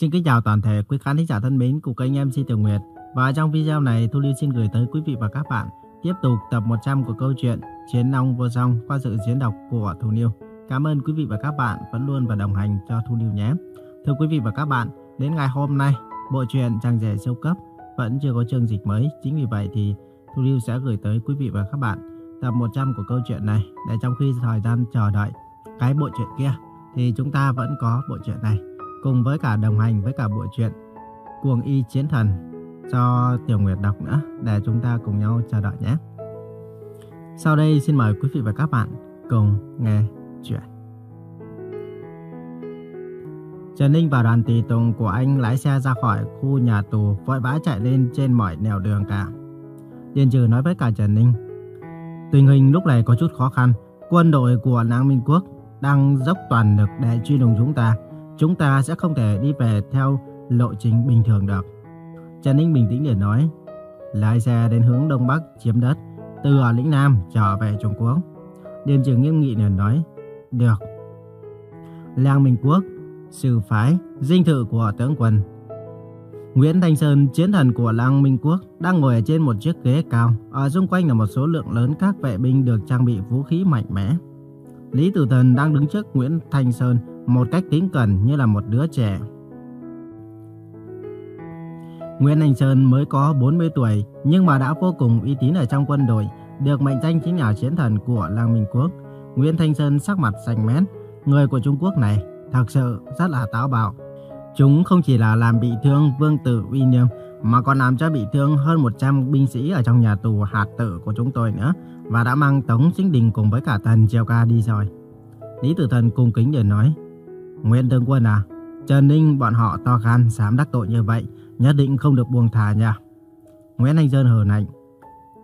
Xin kính chào toàn thể quý khán thính giả thân mến của kênh MC Tiểu Nguyệt. Và trong video này, Thu Lưu xin gửi tới quý vị và các bạn tiếp tục tập 100 của câu chuyện Chiến Long Vô Song qua sự diễn đọc của Thu Lưu. Cảm ơn quý vị và các bạn vẫn luôn và đồng hành cho Thu Lưu nhé. Thưa quý vị và các bạn, đến ngày hôm nay, bộ truyện Chàng rể siêu cấp vẫn chưa có chương dịch mới. Chính vì vậy thì Thu Lưu sẽ gửi tới quý vị và các bạn tập 100 của câu chuyện này để trong khi thời gian chờ đợi cái bộ truyện kia thì chúng ta vẫn có bộ truyện này cùng với cả đồng hành với cả bộ truyện Cuồng Y Chiến Thần cho Tiểu Nguyệt đọc nữa để chúng ta cùng nhau chờ đợi nhé. Sau đây xin mời quý vị và các bạn cùng nghe chuyện. Trần Ninh và đoàn tùy tùng của anh lái xe ra khỏi khu nhà tù vội vã chạy lên trên mọi nẻo đường cả. Điền Trừ nói với cả Trần Ninh, tình hình lúc này có chút khó khăn, quân đội của Nam Minh Quốc đang dốc toàn lực để truy đuổi chúng ta. Chúng ta sẽ không thể đi về theo lộ trình bình thường được. Trần Ninh bình tĩnh để nói, lái xe đến hướng Đông Bắc chiếm đất, từ ở lĩnh Nam trở về Trung Quốc. Điền Trưởng nghiêm nghị liền nói, được. Làng Minh Quốc, sư phái, dinh thự của tướng quân. Nguyễn Thanh Sơn, chiến thần của Lăng Minh Quốc, đang ngồi ở trên một chiếc ghế cao. Ở xung quanh là một số lượng lớn các vệ binh được trang bị vũ khí mạnh mẽ. Lý Tử Thần đang đứng trước Nguyễn Thanh Sơn một cách kính cẩn như là một đứa trẻ. Nguyễn Anh Sơn mới có 40 tuổi nhưng mà đã vô cùng uy tín ở trong quân đội, được mệnh danh chính là chiến thần của làng Minh Quốc. Nguyễn Thanh Sơn sắc mặt xanh mét, người của Trung Quốc này thật sự rất là táo bạo. Chúng không chỉ là làm bị thương vương tử William mà còn làm cho bị thương hơn 100 binh sĩ ở trong nhà tù hạt tử của chúng tôi nữa và đã mang Tống Chính Đình cùng với cả thần Triều Ca đi rồi. Lý Tử Thần cung kính để nói, Nguyễn Tướng Quân à, Trần Ninh bọn họ to gan dám đắc tội như vậy, nhất định không được buông thả nha. Nguyễn Anh Sơn hờ lạnh,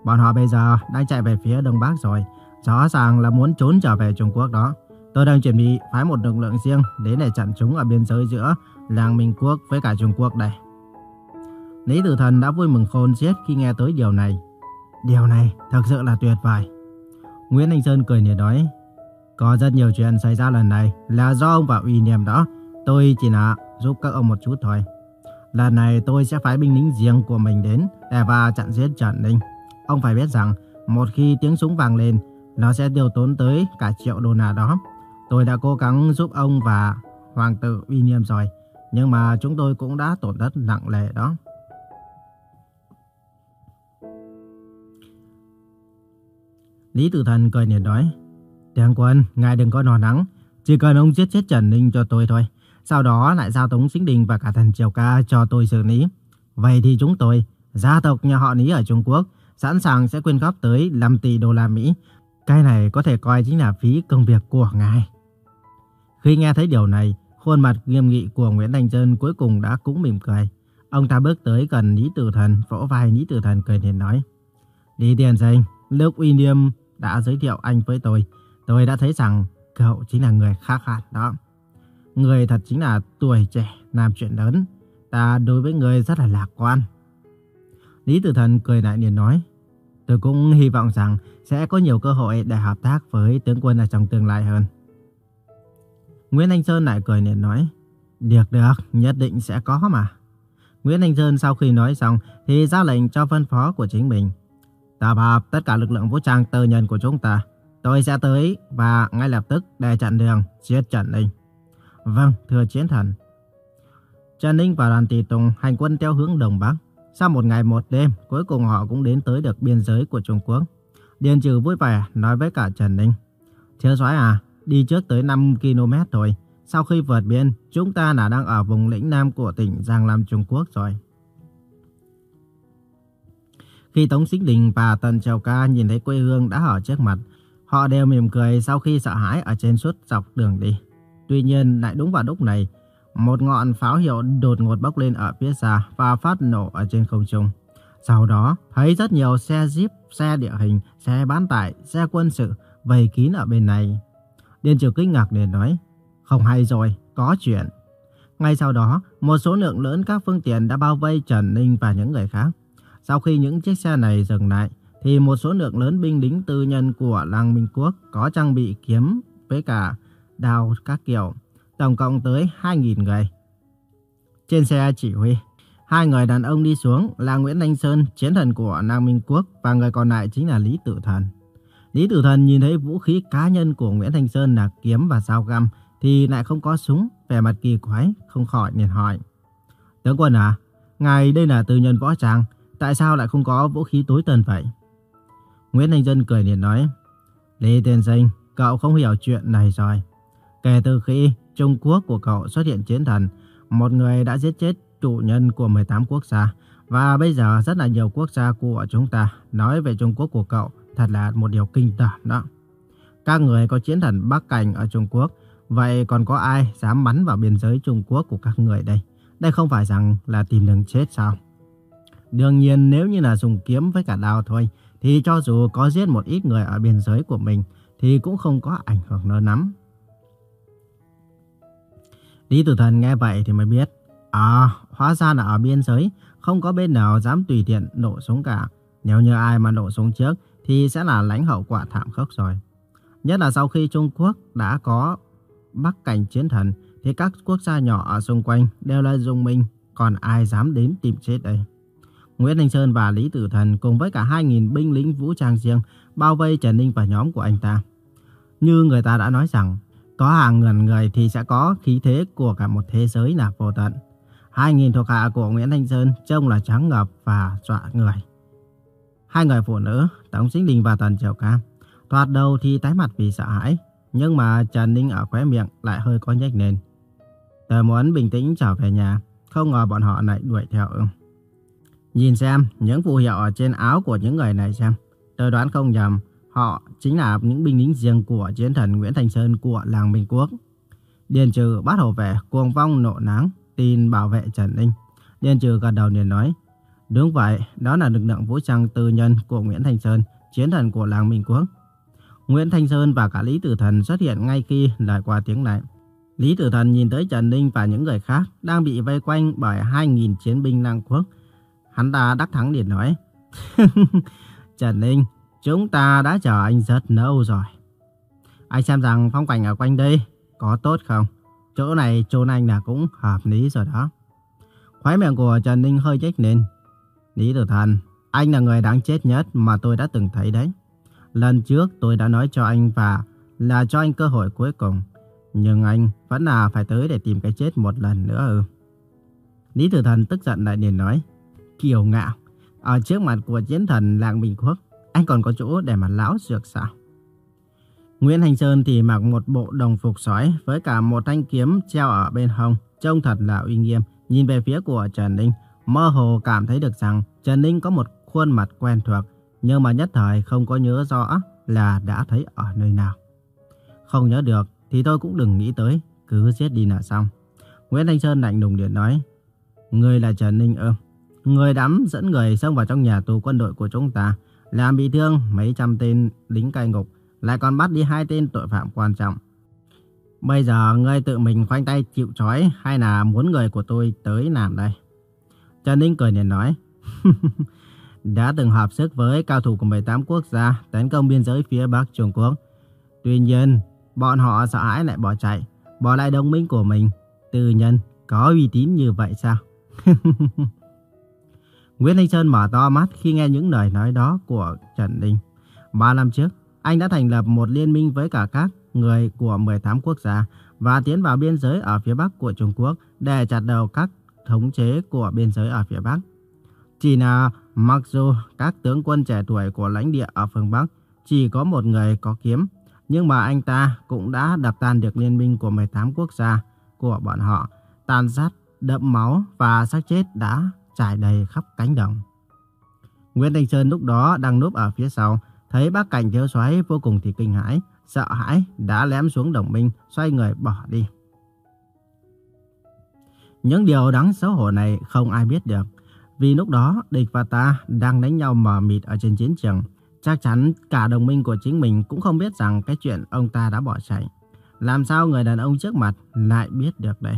bọn họ bây giờ đang chạy về phía Đông Bắc rồi, rõ ràng là muốn trốn trở về Trung Quốc đó. Tôi đang chuẩn bị phái một lực lượng riêng đến để chặn chúng ở biên giới giữa làng Minh Quốc với cả Trung Quốc đây. Lý Tử Thần đã vui mừng khôn xiết khi nghe tới điều này. Điều này thật sự là tuyệt vời. Nguyễn Anh Sơn cười nhẹ nói, có rất nhiều chuyện xảy ra lần này là do ông và uy niệm đó. Tôi chỉ là giúp các ông một chút thôi. Lần này tôi sẽ phái binh lính riêng của mình đến để và chặn giết Trần Ninh. Ông phải biết rằng một khi tiếng súng vang lên, nó sẽ tiêu tốn tới cả triệu đô la đó. Tôi đã cố gắng giúp ông và hoàng tử uy niệm rồi, nhưng mà chúng tôi cũng đã tổn thất nặng nề đó. Lý Tử Thần cười nhạt nói, Tướng quân, ngài đừng có nò nắng. chỉ cần ông giết chết Trần Ninh cho tôi thôi. Sau đó lại giao Tống Sinh Đình và cả thần Triều Ca cho tôi xử lý. Vậy thì chúng tôi, gia tộc nhà họ Lý ở Trung Quốc, sẵn sàng sẽ quyên góp tới 5 tỷ đô la Mỹ. Cái này có thể coi chính là phí công việc của ngài. Khi nghe thấy điều này, khuôn mặt nghiêm nghị của Nguyễn Thành Trân cuối cùng đã cũng mỉm cười. Ông ta bước tới gần Lý Tử Thần, vỗ vai Lý Tử Thần cười liền nói. Lý Tiền Sinh, lúc William đã giới thiệu anh với tôi, tôi đã thấy rằng cậu chính là người khác hẳn đó. Người thật chính là tuổi trẻ, làm chuyện lớn. Ta đối với người rất là lạc quan. Lý Tử Thần cười lại liền nói. Tôi cũng hy vọng rằng sẽ có nhiều cơ hội để hợp tác với tướng quân ở trong tương lai hơn. Nguyễn Anh Sơn lại cười liền nói. Được được, nhất định sẽ có mà. Nguyễn Anh Sơn sau khi nói xong thì ra lệnh cho phân phó của chính mình. Tập hợp tất cả lực lượng vũ trang tư nhân của chúng ta. Tôi sẽ tới và ngay lập tức để chặn đường, giết Trần Ninh. Vâng, thưa chiến thần. Trần Ninh và đoàn tùy tùng hành quân theo hướng Đông Bắc. Sau một ngày một đêm, cuối cùng họ cũng đến tới được biên giới của Trung Quốc. Điền Trừ vui vẻ nói với cả Trần Ninh. Thiếu soái à, đi trước tới 5 km thôi. Sau khi vượt biên, chúng ta đã đang ở vùng lĩnh Nam của tỉnh Giang Lam Trung Quốc rồi. Khi Tống Xích Đình và Tần Triều Ca nhìn thấy quê hương đã ở trước mặt, họ đều mỉm cười sau khi sợ hãi ở trên suốt dọc đường đi. Tuy nhiên, lại đúng vào lúc này, một ngọn pháo hiệu đột ngột bốc lên ở phía xa và phát nổ ở trên không trung. Sau đó, thấy rất nhiều xe jeep, xe địa hình, xe bán tải, xe quân sự vây kín ở bên này. Điền Triều kinh ngạc để nói, không hay rồi, có chuyện. Ngay sau đó, một số lượng lớn các phương tiện đã bao vây Trần Ninh và những người khác. Sau khi những chiếc xe này dừng lại, thì một số lượng lớn binh lính tư nhân của Làng Minh Quốc có trang bị kiếm với cả đào các kiểu, tổng cộng tới 2.000 người. Trên xe chỉ huy, hai người đàn ông đi xuống là Nguyễn Thanh Sơn, chiến thần của Nam Minh Quốc và người còn lại chính là Lý Tử Thần. Lý Tử Thần nhìn thấy vũ khí cá nhân của Nguyễn Thanh Sơn là kiếm và dao găm thì lại không có súng, vẻ mặt kỳ quái, không khỏi liền hỏi. Tướng quân à, ngài đây là tư nhân võ trang, tại sao lại không có vũ khí tối tân vậy? Nguyễn Anh Dân cười liền nói, Lý Tiên Sinh, cậu không hiểu chuyện này rồi. Kể từ khi Trung Quốc của cậu xuất hiện chiến thần, một người đã giết chết chủ nhân của 18 quốc gia. Và bây giờ rất là nhiều quốc gia của chúng ta nói về Trung Quốc của cậu thật là một điều kinh tởm đó. Các người có chiến thần Bắc Cảnh ở Trung Quốc, vậy còn có ai dám bắn vào biên giới Trung Quốc của các người đây? Đây không phải rằng là tìm đường chết sao? Đương nhiên nếu như là dùng kiếm với cả đao thôi, thì cho dù có giết một ít người ở biên giới của mình, thì cũng không có ảnh hưởng lớn lắm. Lý Tử Thần nghe vậy thì mới biết, à, hóa ra là ở biên giới, không có bên nào dám tùy tiện nổ súng cả. Nếu như ai mà nổ súng trước thì sẽ là lãnh hậu quả thảm khốc rồi. Nhất là sau khi Trung Quốc đã có Bắc cảnh chiến thần thì các quốc gia nhỏ ở xung quanh đều là dùng mình, còn ai dám đến tìm chết đây. Nguyễn Thanh Sơn và Lý Tử Thần cùng với cả 2.000 binh lính vũ trang riêng bao vây Trần Ninh và nhóm của anh ta. Như người ta đã nói rằng, có hàng ngàn người thì sẽ có khí thế của cả một thế giới là vô tận. 2.000 thuộc hạ của Nguyễn Thanh Sơn trông là trắng ngập và dọa người. Hai người phụ nữ, Tống Sinh Đình và Tần Triều Cam, thoạt đầu thì tái mặt vì sợ hãi, nhưng mà Trần Ninh ở khóe miệng lại hơi có nhếch lên. Tớ muốn bình tĩnh trở về nhà, không ngờ bọn họ lại đuổi theo ưng. Nhìn xem những phù hiệu ở trên áo của những người này xem, tôi đoán không nhầm, họ chính là những binh lính riêng của chiến thần Nguyễn Thành Sơn của làng Minh Quốc. Điền trừ bắt hồ vệ cuồng vong nộ nắng, tin bảo vệ Trần Ninh. Điền trừ gật đầu liền nói, Đúng vậy, đó là lực lượng vũ trang tư nhân của Nguyễn thành Sơn, chiến thần của làng Minh Quốc. Nguyễn Thanh Sơn và cả Lý Tử Thần xuất hiện ngay khi lời qua tiếng này. Lý Tử Thần nhìn tới Trần Ninh và những người khác đang bị vây quanh bởi 2.000 chiến binh lang quốc. Hắn ta đắc thắng liền nói. Trần Ninh, chúng ta đã chờ anh rất lâu rồi. Anh xem rằng phong cảnh ở quanh đây có tốt không? Chỗ này chôn anh là cũng hợp lý rồi đó. Khóe miệng của Trần Ninh hơi nhếch lên. Lý Tử Thần, anh là người đáng chết nhất mà tôi đã từng thấy đấy. Lần trước tôi đã nói cho anh và là cho anh cơ hội cuối cùng. Nhưng anh vẫn là phải tới để tìm cái chết một lần nữa ư. Lý Tử Thần tức giận lại liền nói. Kiều ngạo, ở trước mặt của chiến thần làng Bình Quốc, anh còn có chỗ để mà lão dược sao? Nguyễn Hành Sơn thì mặc một bộ đồng phục sói với cả một thanh kiếm treo ở bên hông, trông thật là uy nghiêm, nhìn về phía của Trần Ninh, mơ hồ cảm thấy được rằng Trần Ninh có một khuôn mặt quen thuộc, nhưng mà nhất thời không có nhớ rõ là đã thấy ở nơi nào. Không nhớ được thì tôi cũng đừng nghĩ tới, cứ giết đi là xong. Nguyễn Thanh Sơn lạnh lùng điện nói, Người là Trần Ninh ư? Người đắm dẫn người xông vào trong nhà tù quân đội của chúng ta, làm bị thương mấy trăm tên lính cai ngục, lại còn bắt đi hai tên tội phạm quan trọng. Bây giờ ngươi tự mình khoanh tay chịu trói hay là muốn người của tôi tới làm đây? Trần Ninh cười liền nói, đã từng hợp sức với cao thủ của 18 quốc gia tấn công biên giới phía Bắc Trung Quốc. Tuy nhiên, bọn họ sợ hãi lại bỏ chạy, bỏ lại đồng minh của mình. Tư nhân, có uy tín như vậy sao? Nguyễn Thanh Sơn mở to mắt khi nghe những lời nói đó của Trần Đình. Ba năm trước, anh đã thành lập một liên minh với cả các người của 18 quốc gia và tiến vào biên giới ở phía Bắc của Trung Quốc để chặt đầu các thống chế của biên giới ở phía Bắc. Chỉ là mặc dù các tướng quân trẻ tuổi của lãnh địa ở phương Bắc chỉ có một người có kiếm, nhưng mà anh ta cũng đã đập tan được liên minh của 18 quốc gia của bọn họ, tàn sát, đẫm máu và xác chết đã trải đầy khắp cánh đồng. Nguyễn Thanh Sơn lúc đó đang núp ở phía sau, thấy bác cảnh thiếu soái vô cùng thì kinh hãi, sợ hãi, đã lém xuống đồng minh, xoay người bỏ đi. Những điều đáng xấu hổ này không ai biết được. Vì lúc đó, địch và ta đang đánh nhau mờ mịt ở trên chiến trường. Chắc chắn cả đồng minh của chính mình cũng không biết rằng cái chuyện ông ta đã bỏ chạy. Làm sao người đàn ông trước mặt lại biết được đây?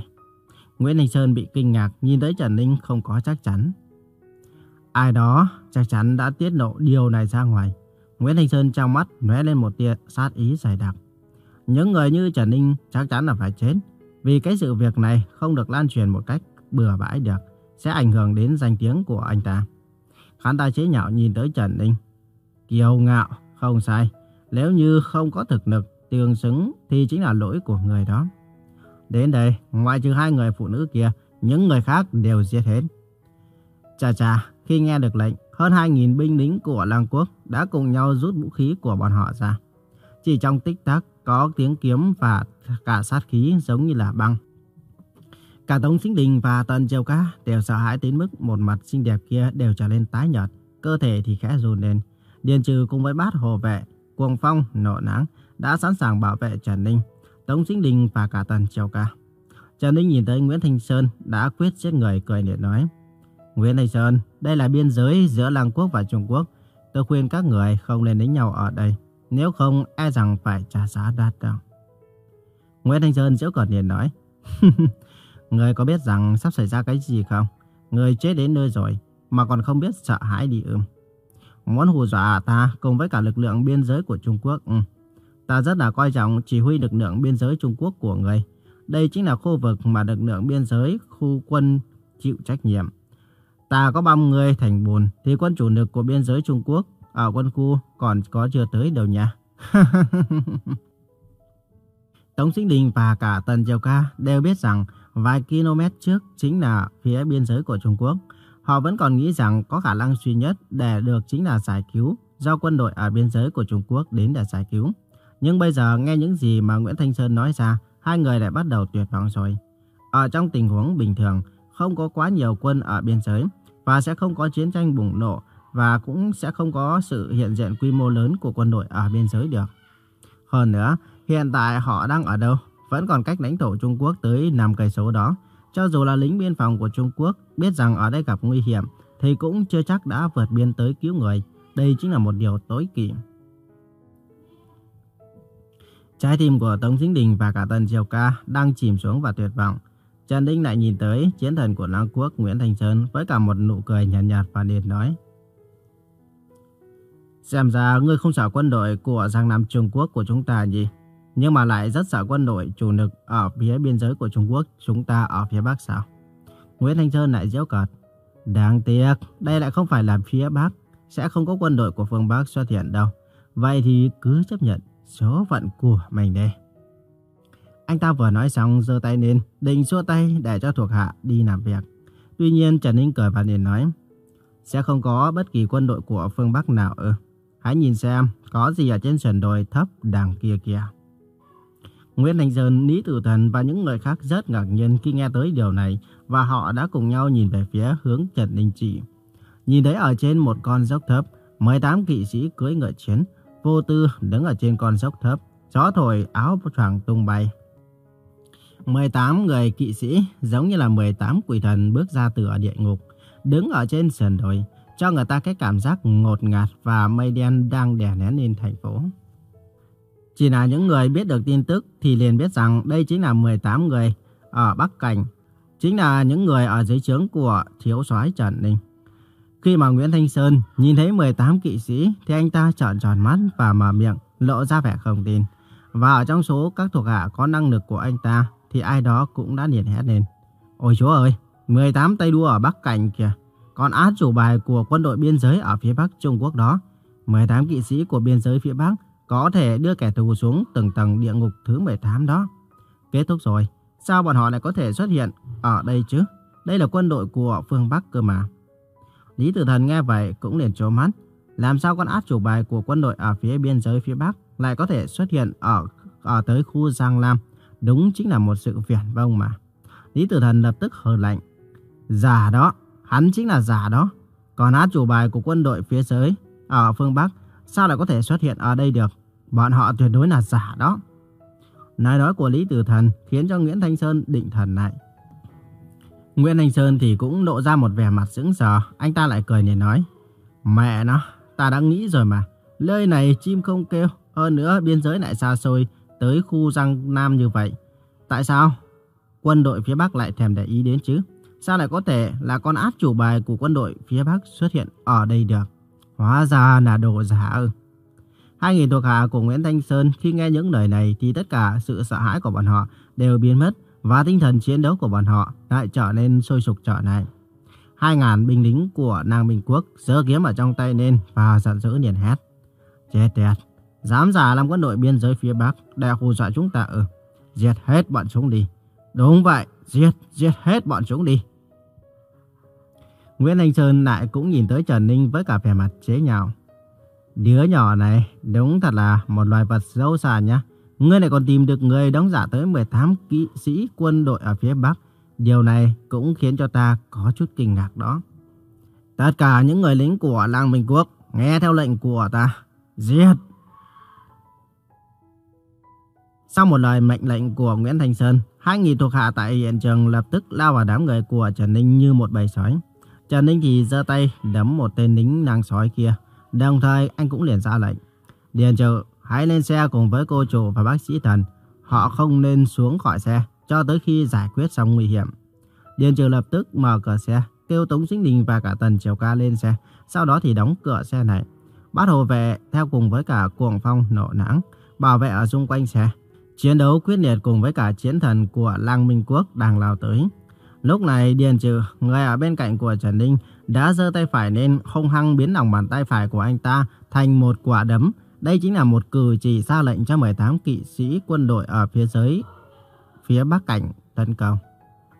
Nguyễn Thành Sơn bị kinh ngạc nhìn thấy Trần Ninh không có chắc chắn. Ai đó chắc chắn đã tiết lộ điều này ra ngoài. Nguyễn Thành Sơn trong mắt lóe lên một tia sát ý dày đặc. Những người như Trần Ninh chắc chắn là phải chết. Vì cái sự việc này không được lan truyền một cách bừa bãi được, sẽ ảnh hưởng đến danh tiếng của anh ta. Hắn ta chế nhạo nhìn tới Trần Ninh. Kiêu ngạo, không sai. Nếu như không có thực lực tương xứng thì chính là lỗi của người đó. Đến đây, ngoại trừ hai người phụ nữ kia, những người khác đều giết hết. Chà chà, khi nghe được lệnh, hơn 2.000 binh lính của Lăng Quốc đã cùng nhau rút vũ khí của bọn họ ra. Chỉ trong tích tắc có tiếng kiếm và cả sát khí giống như là băng. Cả Tống Sinh Đình và Tần Triều Ca đều sợ hãi đến mức một mặt xinh đẹp kia đều trở nên tái nhợt, cơ thể thì khẽ run lên. Điền Trừ cùng với bát hồ vệ, cuồng phong, nộ nắng đã sẵn sàng bảo vệ Trần Ninh, Tống Sinh Đình và cả Tần Châu Ca. Trần Ninh nhìn thấy Nguyễn Thanh Sơn đã quyết giết người cười nhạt nói. Nguyễn Thanh Sơn, đây là biên giới giữa Lăng Quốc và Trung Quốc. Tôi khuyên các người không nên đánh nhau ở đây. Nếu không, e rằng phải trả giá đắt đâu. Nguyễn Thanh Sơn giễu cợt liền nói. người có biết rằng sắp xảy ra cái gì không? Người chết đến nơi rồi, mà còn không biết sợ hãi đi ưm. Muốn hù dọa ta cùng với cả lực lượng biên giới của Trung Quốc. Ừ. Ta rất là coi trọng chỉ huy lực lượng biên giới Trung Quốc của người. Đây chính là khu vực mà lực lượng biên giới, khu quân chịu trách nhiệm. Ta có 30 người thành bùn thì quân chủ lực của biên giới Trung Quốc ở quân khu còn có chưa tới đâu nha. Tống Sinh Đình và cả Tần Triều Ca đều biết rằng vài km trước chính là phía biên giới của Trung Quốc. Họ vẫn còn nghĩ rằng có khả năng duy nhất để được chính là giải cứu do quân đội ở biên giới của Trung Quốc đến để giải cứu. Nhưng bây giờ nghe những gì mà Nguyễn Thanh Sơn nói ra, hai người lại bắt đầu tuyệt vọng rồi. Ở trong tình huống bình thường, không có quá nhiều quân ở biên giới và sẽ không có chiến tranh bùng nổ và cũng sẽ không có sự hiện diện quy mô lớn của quân đội ở biên giới được. Hơn nữa, hiện tại họ đang ở đâu? Vẫn còn cách lãnh thổ Trung Quốc tới 5 cây số đó. Cho dù là lính biên phòng của Trung Quốc biết rằng ở đây gặp nguy hiểm thì cũng chưa chắc đã vượt biên tới cứu người. Đây chính là một điều tối kỵ. Trái tim của Tống Chính Đình và cả Tần Triều Ca đang chìm xuống và tuyệt vọng. Trần Đinh lại nhìn tới chiến thần của Lăng Quốc Nguyễn Thành Sơn với cả một nụ cười nhàn nhạt, nhạt và liền nói. Xem ra ngươi không sợ quân đội của Giang Nam Trung Quốc của chúng ta gì, nhưng mà lại rất sợ quân đội chủ lực ở phía biên giới của Trung Quốc chúng ta ở phía Bắc sao? Nguyễn Thành Sơn lại giễu cợt. Đáng tiếc, đây lại không phải là phía Bắc, sẽ không có quân đội của phương Bắc xuất hiện đâu. Vậy thì cứ chấp nhận số phận của mình đây. Anh ta vừa nói xong giơ tay lên, định xua tay để cho thuộc hạ đi làm việc. Tuy nhiên Trần Ninh cười và liền nói, sẽ không có bất kỳ quân đội của phương Bắc nào ư. Hãy nhìn xem có gì ở trên sườn đồi thấp đằng kia kìa. Nguyễn Thành Sơn, Lý Tử Thần và những người khác rất ngạc nhiên khi nghe tới điều này và họ đã cùng nhau nhìn về phía hướng Trần Ninh Trị. Nhìn thấy ở trên một con dốc thấp, 18 kỵ sĩ cưỡi ngựa chiến, vô tư đứng ở trên con dốc thấp, gió thổi áo choàng tung bay. 18 người kỵ sĩ giống như là 18 quỷ thần bước ra từ ở địa ngục, đứng ở trên sườn đồi, cho người ta cái cảm giác ngột ngạt và mây đen đang đè nén lên thành phố. Chỉ là những người biết được tin tức thì liền biết rằng đây chính là 18 người ở Bắc Cảnh, chính là những người ở dưới trướng của thiếu soái Trần Ninh. Khi mà Nguyễn Thanh Sơn nhìn thấy 18 kỵ sĩ thì anh ta trợn tròn mắt và mở miệng lộ ra vẻ không tin. Và ở trong số các thuộc hạ có năng lực của anh ta thì ai đó cũng đã liền hét lên. Ôi chúa ơi, 18 tay đua ở Bắc Cảnh kìa. Còn át chủ bài của quân đội biên giới ở phía Bắc Trung Quốc đó. 18 kỵ sĩ của biên giới phía Bắc có thể đưa kẻ thù xuống từng tầng địa ngục thứ 18 đó. Kết thúc rồi, sao bọn họ lại có thể xuất hiện ở đây chứ? Đây là quân đội của phương Bắc cơ mà. Lý Tử Thần nghe vậy cũng liền trố mắt. Làm sao con át chủ bài của quân đội ở phía biên giới phía Bắc lại có thể xuất hiện ở ở tới khu Giang Lam? Đúng chính là một sự viển vông mà. Lý Tử Thần lập tức hờ lạnh. Giả đó, hắn chính là giả đó. Còn át chủ bài của quân đội phía dưới ở phương Bắc sao lại có thể xuất hiện ở đây được? Bọn họ tuyệt đối là giả đó. Nói nói của Lý Tử Thần khiến cho Nguyễn Thanh Sơn định thần lại. Nguyễn Anh Sơn thì cũng lộ ra một vẻ mặt sững sờ, anh ta lại cười nhìn nói. Mẹ nó, ta đã nghĩ rồi mà, nơi này chim không kêu, hơn nữa biên giới lại xa xôi, tới khu Giang Nam như vậy. Tại sao? Quân đội phía Bắc lại thèm để ý đến chứ? Sao lại có thể là con át chủ bài của quân đội phía Bắc xuất hiện ở đây được? Hóa ra là đồ giả ư. Hai nghìn thuộc hạ của Nguyễn Thanh Sơn khi nghe những lời này thì tất cả sự sợ hãi của bọn họ đều biến mất và tinh thần chiến đấu của bọn họ lại trở nên sôi sục trở lại. Hai ngàn binh lính của nàng Bình Quốc giơ kiếm ở trong tay lên và giận dữ liền hét. Chết tiệt, dám giả làm quân đội biên giới phía Bắc để hù dọa chúng ta ở, Giết hết bọn chúng đi. Đúng vậy, giết, giết hết bọn chúng đi. Nguyễn Anh Sơn lại cũng nhìn tới Trần Ninh với cả vẻ mặt chế nhạo. Đứa nhỏ này đúng thật là một loài vật dâu sàn nhá. Ngươi lại còn tìm được người đóng giả tới 18 kỵ sĩ quân đội ở phía Bắc. Điều này cũng khiến cho ta có chút kinh ngạc đó. Tất cả những người lính của làng Minh Quốc nghe theo lệnh của ta. Giết! Sau một lời mệnh lệnh của Nguyễn Thành Sơn, hai nghìn thuộc hạ tại hiện trường lập tức lao vào đám người của Trần Ninh như một bầy sói. Trần Ninh thì giơ tay đấm một tên lính nàng sói kia. Đồng thời anh cũng liền ra lệnh. Điền Trừ hãy lên xe cùng với cô chủ và bác sĩ Thần. Họ không nên xuống khỏi xe cho tới khi giải quyết xong nguy hiểm. Điền Trừ lập tức mở cửa xe, kêu Tống Sinh Đình và cả Tần Triều Ca lên xe. Sau đó thì đóng cửa xe này. Bắt hồ vệ theo cùng với cả cuồng phong nổ nắng, bảo vệ ở xung quanh xe. Chiến đấu quyết liệt cùng với cả chiến thần của Lăng Minh Quốc đang lao tới. Lúc này Điền Trừ, người ở bên cạnh của Trần Ninh, đã giơ tay phải lên không hăng biến lòng bàn tay phải của anh ta thành một quả đấm. Đây chính là một cử chỉ ra lệnh cho 18 kỵ sĩ quân đội ở phía dưới, phía bắc cảnh tấn công.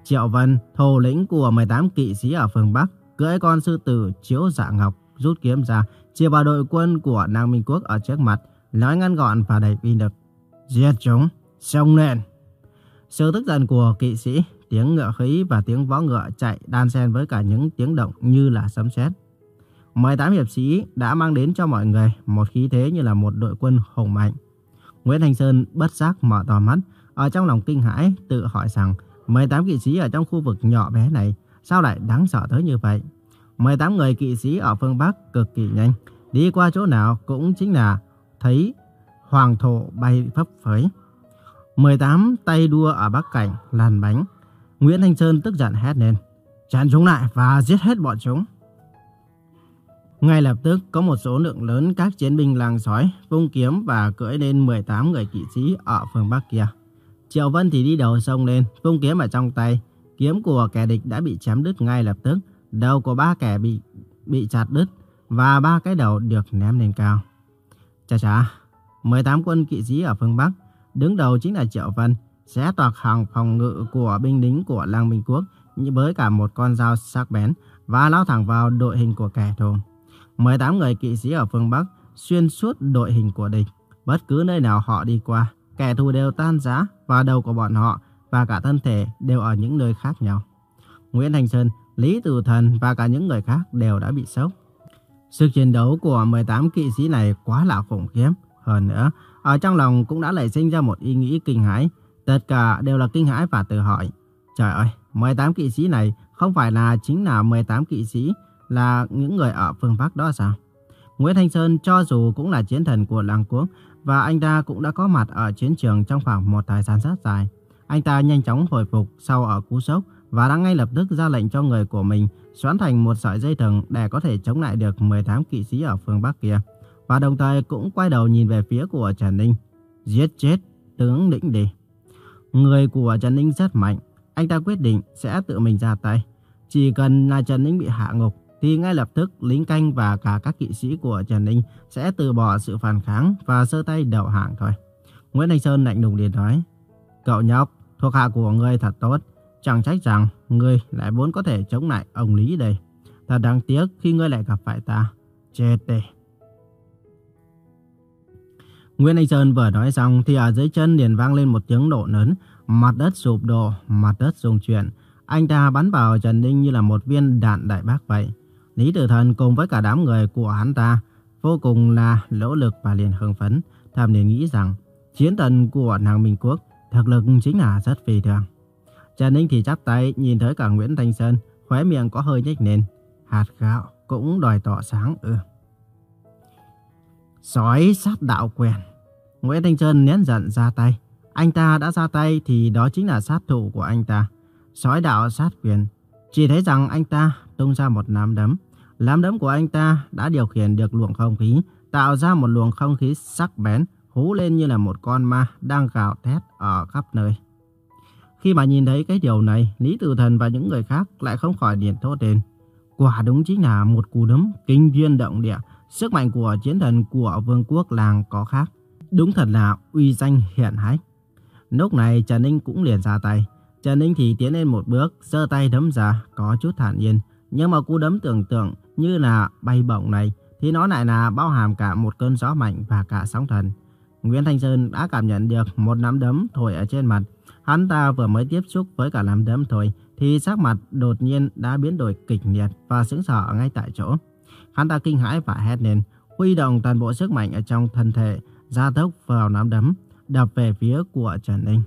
Triệu Vân, thủ lĩnh của 18 kỵ sĩ ở phương Bắc, cưỡi con sư tử chiếu dạ ngọc, rút kiếm ra, chia vào đội quân của Nam Minh Quốc ở trước mặt, nói ngắn gọn và đầy uy lực. Giết chúng, xông lên. Sự tức giận của kỵ sĩ tiếng ngựa khí và tiếng vó ngựa chạy đan xen với cả những tiếng động như là sấm sét. 18 hiệp sĩ đã mang đến cho mọi người một khí thế như là một đội quân hùng mạnh. Nguyễn Thành Sơn bất giác mở to mắt, ở trong lòng kinh hãi tự hỏi rằng 18 kỵ sĩ ở trong khu vực nhỏ bé này sao lại đáng sợ tới như vậy. 18 người kỵ sĩ ở phương Bắc cực kỳ nhanh, đi qua chỗ nào cũng chính là thấy hoàng thổ bay phấp phới. 18 tay đua ở Bắc Cảnh làn bánh, Nguyễn Thanh Sơn tức giận hét lên. Chặn chúng lại và giết hết bọn chúng. Ngay lập tức có một số lượng lớn các chiến binh làng sói vung kiếm và cưỡi lên 18 người kỵ sĩ ở phương Bắc kia. Triệu Vân thì đi đầu sông lên, vung kiếm ở trong tay. Kiếm của kẻ địch đã bị chém đứt ngay lập tức. Đầu của ba kẻ bị bị chặt đứt và ba cái đầu được ném lên cao. Chà chà, 18 quân kỵ sĩ ở phương Bắc, đứng đầu chính là Triệu Vân, sẽ toạc hàng phòng ngự của binh lính của Lăng Minh Quốc với cả một con dao sắc bén và lao thẳng vào đội hình của kẻ thù. 18 người kỵ sĩ ở phương Bắc xuyên suốt đội hình của địch. Bất cứ nơi nào họ đi qua, kẻ thù đều tan rã và đầu của bọn họ và cả thân thể đều ở những nơi khác nhau. Nguyễn Thành Sơn, Lý Tử Thần và cả những người khác đều đã bị sốc. Sức chiến đấu của 18 kỵ sĩ này quá là khủng khiếp. Hơn nữa, ở trong lòng cũng đã nảy sinh ra một ý nghĩ kinh hãi Tất cả đều là kinh hãi và tự hỏi. Trời ơi, 18 kỵ sĩ này không phải là chính là 18 kỵ sĩ là những người ở phương Bắc đó sao? Nguyễn Thanh Sơn cho dù cũng là chiến thần của làng quốc và anh ta cũng đã có mặt ở chiến trường trong khoảng một thời gian rất dài. Anh ta nhanh chóng hồi phục sau ở cú sốc và đã ngay lập tức ra lệnh cho người của mình xoắn thành một sợi dây thừng để có thể chống lại được 18 kỵ sĩ ở phương Bắc kia. Và đồng thời cũng quay đầu nhìn về phía của Trần Ninh. Giết chết tướng lĩnh đi. Người của Trần Ninh rất mạnh, anh ta quyết định sẽ tự mình ra tay. Chỉ cần là Trần Ninh bị hạ ngục, thì ngay lập tức lính canh và cả các kỵ sĩ của Trần Ninh sẽ từ bỏ sự phản kháng và sơ tay đầu hàng thôi. Nguyễn Thanh Sơn lạnh lùng liền nói, Cậu nhóc, thuộc hạ của ngươi thật tốt, chẳng trách rằng ngươi lại vốn có thể chống lại ông Lý đây. Thật đáng tiếc khi ngươi lại gặp phải ta. Chết đi. Nguyễn Anh Sơn vừa nói xong thì ở dưới chân liền vang lên một tiếng nổ lớn, mặt đất sụp đổ, mặt đất rung chuyển. Anh ta bắn vào Trần Ninh như là một viên đạn đại bác vậy. Lý Tử Thần cùng với cả đám người của hắn ta vô cùng là lỗ lực và liền hưng phấn, thầm liền nghĩ rằng chiến thần của nàng Minh Quốc thực lực chính là rất phi thường. Trần Ninh thì chắp tay nhìn thấy cả Nguyễn Thanh Sơn, khóe miệng có hơi nhếch lên. Hạt gạo cũng đòi tỏ sáng ư. Sói sát đạo quyền. Nguyễn Thanh Sơn nén giận ra tay. Anh ta đã ra tay thì đó chính là sát thủ của anh ta. Sói đạo sát quyền. Chỉ thấy rằng anh ta tung ra một nắm đấm. Lám đấm của anh ta đã điều khiển được luồng không khí, tạo ra một luồng không khí sắc bén, hú lên như là một con ma đang gào thét ở khắp nơi. Khi mà nhìn thấy cái điều này, Lý Tử Thần và những người khác lại không khỏi điện thốt lên. Quả đúng chính là một cú đấm kinh thiên động địa, sức mạnh của chiến thần của vương quốc làng có khác. Đúng thật là uy danh hiện hách. Lúc này Trần Ninh cũng liền ra tay. Trần Ninh thì tiến lên một bước, giơ tay đấm ra, có chút thản nhiên. Nhưng mà cú đấm tưởng tượng như là bay bổng này, thì nó lại là bao hàm cả một cơn gió mạnh và cả sóng thần. Nguyễn Thanh Sơn đã cảm nhận được một nắm đấm thổi ở trên mặt. Hắn ta vừa mới tiếp xúc với cả nắm đấm thôi, thì sắc mặt đột nhiên đã biến đổi kịch liệt và sững sờ ngay tại chỗ. Hắn ta kinh hãi và hét lên, huy động toàn bộ sức mạnh ở trong thân thể, ra tốc vào nắm đấm, đập về phía của Trần Ninh.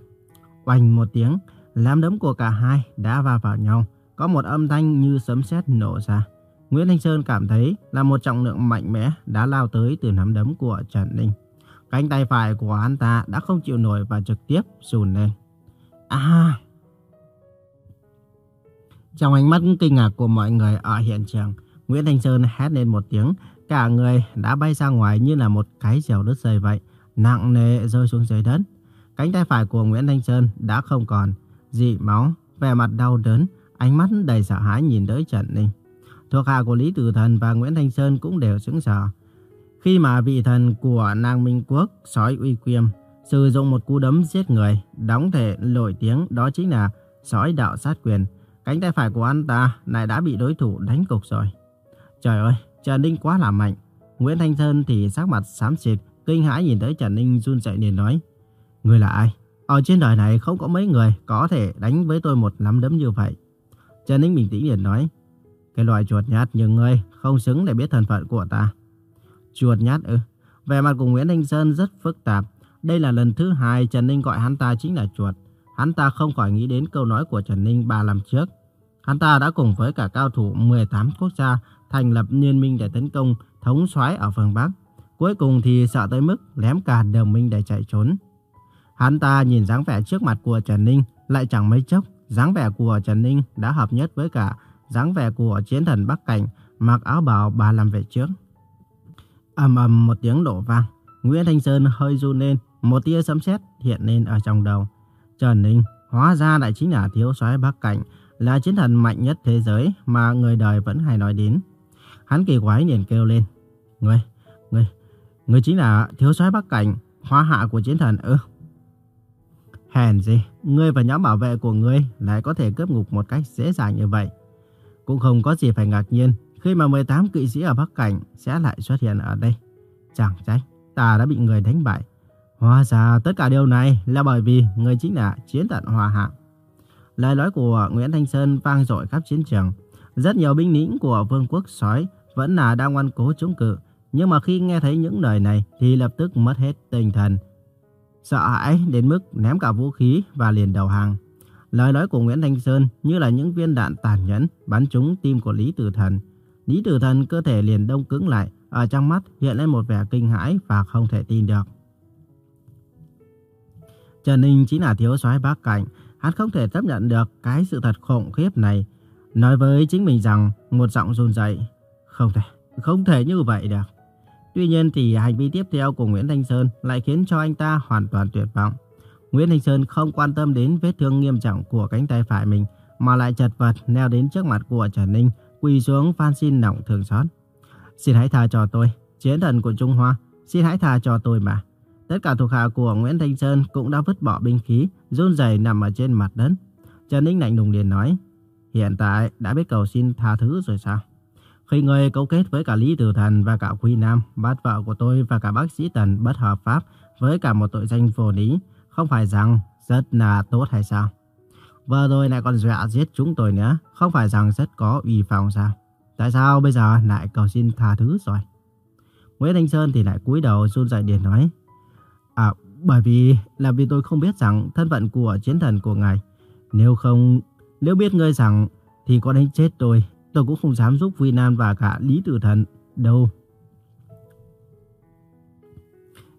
Oanh một tiếng, nắm đấm của cả hai đã va vào nhau, có một âm thanh như sấm sét nổ ra. Nguyễn Thanh Sơn cảm thấy là một trọng lượng mạnh mẽ đã lao tới từ nắm đấm của Trần Ninh. Cánh tay phải của hắn ta đã không chịu nổi và trực tiếp rùn lên. À! Trong ánh mắt kinh ngạc của mọi người ở hiện trường, Nguyễn Thanh Sơn hét lên một tiếng, cả người đã bay ra ngoài như là một cái dẻo đứt dây vậy, nặng nề rơi xuống dưới đất. Cánh tay phải của Nguyễn Thanh Sơn đã không còn, dị máu, vẻ mặt đau đớn, ánh mắt đầy sợ hãi nhìn tới Trần Ninh. Thuộc hạ của Lý Tử Thần và Nguyễn Thanh Sơn cũng đều sững sờ. Khi mà vị thần của nàng Minh Quốc, sói uy quyêm, sử dụng một cú đấm giết người, đóng thể nổi tiếng đó chính là sói đạo sát quyền. Cánh tay phải của anh ta lại đã bị đối thủ đánh cục rồi. Trời ơi, Trần Ninh quá là mạnh. Nguyễn Thanh Sơn thì sắc mặt xám xịt, kinh hãi nhìn tới Trần Ninh run rẩy liền nói. Người là ai? Ở trên đời này không có mấy người có thể đánh với tôi một nắm đấm như vậy. Trần Ninh bình tĩnh liền nói. Cái loại chuột nhát như ngươi không xứng để biết thân phận của ta. Chuột nhát ư? về mặt của Nguyễn Thanh Sơn rất phức tạp. Đây là lần thứ hai Trần Ninh gọi hắn ta chính là chuột. Hắn ta không khỏi nghĩ đến câu nói của Trần Ninh ba năm trước. Hắn ta đã cùng với cả cao thủ 18 quốc gia thành lập liên minh để tấn công thống soái ở phương Bắc. Cuối cùng thì sợ tới mức lém cả đồng minh để chạy trốn. Hắn ta nhìn dáng vẻ trước mặt của Trần Ninh lại chẳng mấy chốc, dáng vẻ của Trần Ninh đã hợp nhất với cả dáng vẻ của chiến thần Bắc Cảnh mặc áo bào bà làm về trước. ầm ầm một tiếng đổ vang, Nguyễn Thanh Sơn hơi run lên, một tia sấm sét hiện lên ở trong đầu. Trần Ninh hóa ra lại chính là thiếu soái Bắc Cảnh, là chiến thần mạnh nhất thế giới mà người đời vẫn hay nói đến. Hắn kỳ quái liền kêu lên, "Ngươi, ngươi, ngươi chính là thiếu soái Bắc Cảnh, hóa hạ của chiến thần ư?" Hèn gì, ngươi và nhóm bảo vệ của ngươi lại có thể cướp ngục một cách dễ dàng như vậy. Cũng không có gì phải ngạc nhiên khi mà 18 kỵ sĩ ở Bắc Cảnh sẽ lại xuất hiện ở đây. Chẳng trách, ta đã bị người đánh bại. Hóa ra tất cả điều này là bởi vì người chính là chiến tận hòa hạng. Lời nói của Nguyễn Thanh Sơn vang dội khắp chiến trường. Rất nhiều binh lính của vương quốc sói vẫn là đang ngoan cố chống cự. Nhưng mà khi nghe thấy những lời này thì lập tức mất hết tinh thần. Sợ hãi đến mức ném cả vũ khí và liền đầu hàng. Lời nói của Nguyễn Thanh Sơn như là những viên đạn tàn nhẫn bắn trúng tim của Lý Tử Thần. Lý Tử Thần cơ thể liền đông cứng lại, ở trong mắt hiện lên một vẻ kinh hãi và không thể tin được. Trần Ninh chính là thiếu soái bác Cảnh, hắn không thể chấp nhận được cái sự thật khủng khiếp này. Nói với chính mình rằng một giọng run rẩy, không thể, không thể như vậy được. Tuy nhiên thì hành vi tiếp theo của Nguyễn Thanh Sơn lại khiến cho anh ta hoàn toàn tuyệt vọng. Nguyễn Thanh Sơn không quan tâm đến vết thương nghiêm trọng của cánh tay phải mình, mà lại chật vật leo đến trước mặt của Trần Ninh, quỳ xuống van xin lòng thương xót. Xin hãy tha cho tôi, chiến thần của Trung Hoa, xin hãy tha cho tôi mà. Tất cả thuộc hạ của Nguyễn Thanh Sơn cũng đã vứt bỏ binh khí, run rẩy nằm ở trên mặt đất. Trần Ninh lạnh lùng liền nói, hiện tại đã biết cầu xin tha thứ rồi sao? Khi người cấu kết với cả Lý Tử Thần và cả Quy Nam, bắt vợ của tôi và cả bác sĩ Tần bất hợp pháp với cả một tội danh vô lý, không phải rằng rất là tốt hay sao? Vừa rồi lại còn dọa giết chúng tôi nữa, không phải rằng rất có uy phong sao? Tại sao bây giờ lại cầu xin tha thứ rồi? Nguyễn Thanh Sơn thì lại cúi đầu run rẩy điền nói. À, bởi vì là vì tôi không biết rằng thân phận của chiến thần của ngài. Nếu không, nếu biết ngươi rằng thì có đánh chết tôi, tôi cũng không dám giúp Vi Nam và cả Lý Tử Thần đâu.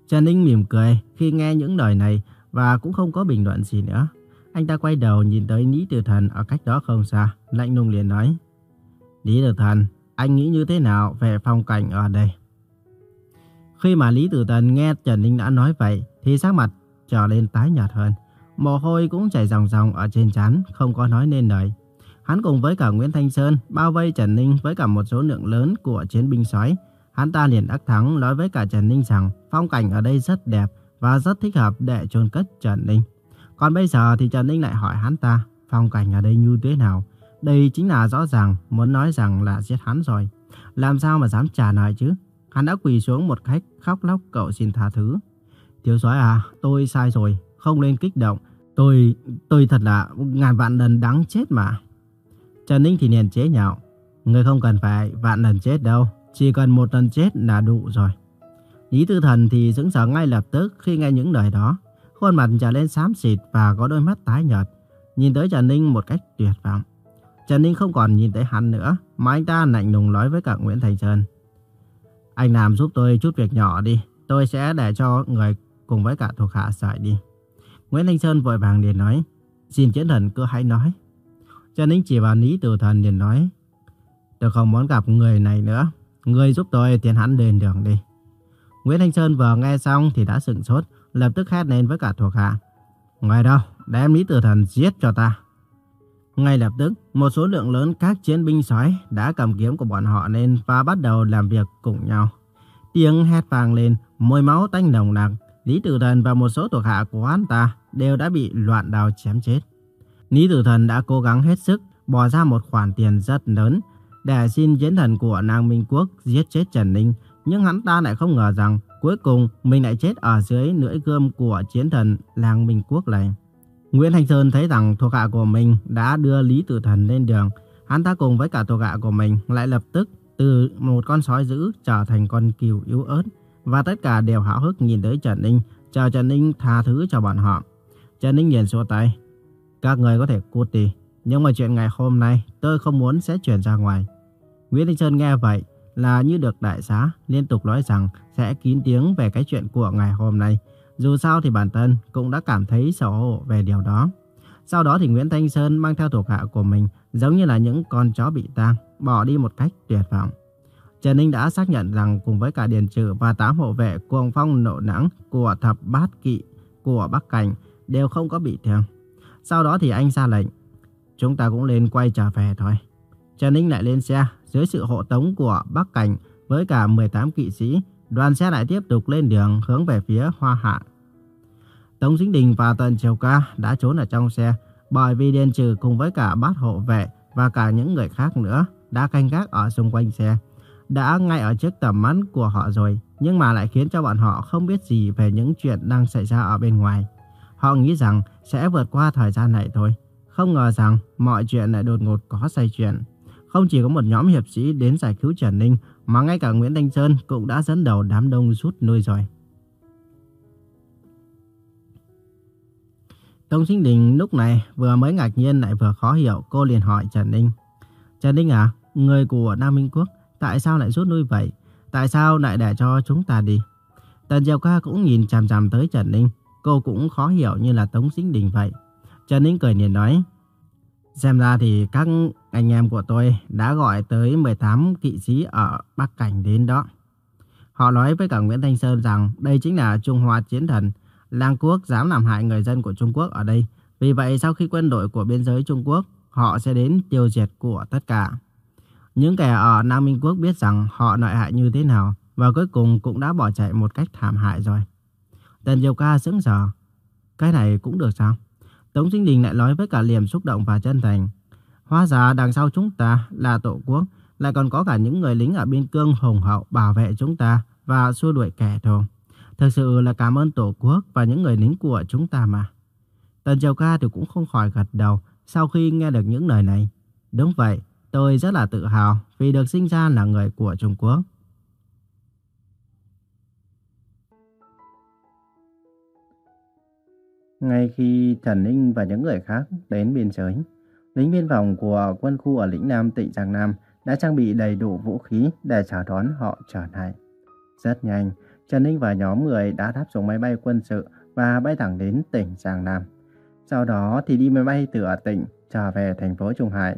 Trần Ninh mỉm cười khi nghe những lời này và cũng không có bình luận gì nữa. Anh ta quay đầu nhìn tới Lý Tử Thần ở cách đó không xa, lạnh lùng liền nói. Lý Tử Thần, anh nghĩ như thế nào về phong cảnh ở đây? Khi mà Lý Tử Thần nghe Trần Ninh đã nói vậy, thì sắc mặt trở lên tái nhợt hơn. mồ hôi cũng chảy ròng ròng ở trên trán, không có nói nên lời. Hắn cùng với cả Nguyễn Thanh Sơn bao vây Trần Ninh với cả một số lượng lớn của chiến binh sói. Hắn ta liền đắc thắng nói với cả Trần Ninh rằng phong cảnh ở đây rất đẹp và rất thích hợp để chôn cất Trần Ninh. Còn bây giờ thì Trần Ninh lại hỏi hắn ta phong cảnh ở đây như thế nào. Đây chính là rõ ràng muốn nói rằng là giết hắn rồi. Làm sao mà dám trả lời chứ? Hắn đã quỳ xuống một cách khóc lóc cậu xin tha thứ. Thiếu soái à, tôi sai rồi, không nên kích động. Tôi, tôi thật là ngàn vạn lần đáng chết mà. Trần Ninh thì liền chế nhạo. Người không cần phải vạn lần chết đâu, chỉ cần một lần chết là đủ rồi. Lý Tư Thần thì sững sờ ngay lập tức khi nghe những lời đó. Khuôn mặt trở lên xám xịt và có đôi mắt tái nhợt, nhìn tới Trần Ninh một cách tuyệt vọng. Trần Ninh không còn nhìn thấy hắn nữa, mà anh ta lạnh lùng nói với cả Nguyễn Thành Sơn. Anh làm giúp tôi chút việc nhỏ đi, tôi sẽ để cho người cùng với cả thuộc hạ sợi đi. Nguyễn Thanh Sơn vội vàng liền nói, xin chiến thần cứ hãy nói. Trần Ninh chỉ vào Lý Tử Thần liền nói, tôi không muốn gặp người này nữa, người giúp tôi tiến hắn lên đường đi. Nguyễn Thanh Sơn vừa nghe xong thì đã sửng sốt, lập tức hét lên với cả thuộc hạ. Ngoài đâu, đem Lý Tử Thần giết cho ta. Ngay lập tức, một số lượng lớn các chiến binh sói đã cầm kiếm của bọn họ lên và bắt đầu làm việc cùng nhau. Tiếng hét vang lên, môi máu tanh nồng nặc, Lý Tử Thần và một số thuộc hạ của hắn ta đều đã bị loạn đao chém chết. Lý Tử Thần đã cố gắng hết sức bỏ ra một khoản tiền rất lớn để xin chiến thần của nàng Minh Quốc giết chết Trần Ninh, nhưng hắn ta lại không ngờ rằng cuối cùng mình lại chết ở dưới lưỡi gươm của chiến thần làng Minh Quốc này. Nguyễn Thanh Sơn thấy rằng thuộc hạ của mình đã đưa Lý Tử Thần lên đường. Hắn ta cùng với cả thuộc hạ của mình lại lập tức từ một con sói dữ trở thành con cừu yếu ớt. Và tất cả đều háo hức nhìn tới Trần Ninh, chờ Trần Ninh tha thứ cho bọn họ. Trần Ninh liền xua tay. Các người có thể cút đi, nhưng mà chuyện ngày hôm nay tôi không muốn sẽ chuyển ra ngoài. Nguyễn Thanh Sơn nghe vậy là như được đại xá, liên tục nói rằng sẽ kín tiếng về cái chuyện của ngày hôm nay. Dù sao thì bản thân cũng đã cảm thấy xấu hổ về điều đó. Sau đó thì Nguyễn Thanh Sơn mang theo thuộc hạ của mình giống như là những con chó bị tang, bỏ đi một cách tuyệt vọng. Trần Ninh đã xác nhận rằng cùng với cả Điền Trừ và tám hộ vệ cuồng phong nộ nắng của thập bát kỵ của Bắc Cảnh đều không có bị thương. Sau đó thì anh ra lệnh, chúng ta cũng lên quay trở về thôi. Trần Ninh lại lên xe dưới sự hộ tống của Bắc Cảnh với cả 18 kỵ sĩ, đoàn xe lại tiếp tục lên đường hướng về phía Hoa Hạ. Tống Dính Đình và Tần Triều Ca đã trốn ở trong xe bởi vì Điền Trừ cùng với cả bát hộ vệ và cả những người khác nữa đã canh gác ở xung quanh xe. Đã ngay ở trước tầm mắt của họ rồi, nhưng mà lại khiến cho bọn họ không biết gì về những chuyện đang xảy ra ở bên ngoài. Họ nghĩ rằng sẽ vượt qua thời gian này thôi. Không ngờ rằng mọi chuyện lại đột ngột có xảy chuyện. Không chỉ có một nhóm hiệp sĩ đến giải cứu Trần Ninh, mà ngay cả Nguyễn Thanh Sơn cũng đã dẫn đầu đám đông rút lui rồi. Tống Sinh Đình lúc này vừa mới ngạc nhiên lại vừa khó hiểu, cô liền hỏi Trần Ninh. Trần Ninh à, người của Nam Minh Quốc, tại sao lại rút lui vậy? Tại sao lại để cho chúng ta đi? Tần Diệu Ca cũng nhìn chằm chằm tới Trần Ninh, cô cũng khó hiểu như là Tống Sinh Đình vậy. Trần Ninh cười liền nói, xem ra thì các anh em của tôi đã gọi tới 18 kỵ sĩ ở Bắc Cảnh đến đó. Họ nói với cả Nguyễn Thanh Sơn rằng đây chính là Trung Hoa chiến thần, Lang Quốc dám làm hại người dân của Trung Quốc ở đây. Vì vậy sau khi quân đội của biên giới Trung Quốc, họ sẽ đến tiêu diệt của tất cả. Những kẻ ở Nam Minh Quốc biết rằng họ nội hại như thế nào và cuối cùng cũng đã bỏ chạy một cách thảm hại rồi. Tần Diệu Ca sững sờ. Cái này cũng được sao? Tống Sinh Đình lại nói với cả liềm xúc động và chân thành. Hóa ra đằng sau chúng ta là tổ quốc, lại còn có cả những người lính ở biên cương hùng hậu bảo vệ chúng ta và xua đuổi kẻ thù. Thật sự là cảm ơn Tổ quốc và những người lính của chúng ta mà. Tần Triều Ca thì cũng không khỏi gật đầu sau khi nghe được những lời này. Đúng vậy, tôi rất là tự hào vì được sinh ra là người của Trung Quốc. Ngay khi Trần Ninh và những người khác đến biên giới, lính biên phòng của quân khu ở lĩnh Nam tỉnh Giang Nam đã trang bị đầy đủ vũ khí để chào đón họ trở lại. Rất nhanh, Trần Ninh và nhóm người đã đáp xuống máy bay quân sự và bay thẳng đến tỉnh Giang Nam. Sau đó thì đi máy bay từ ở tỉnh trở về thành phố Trung Hải.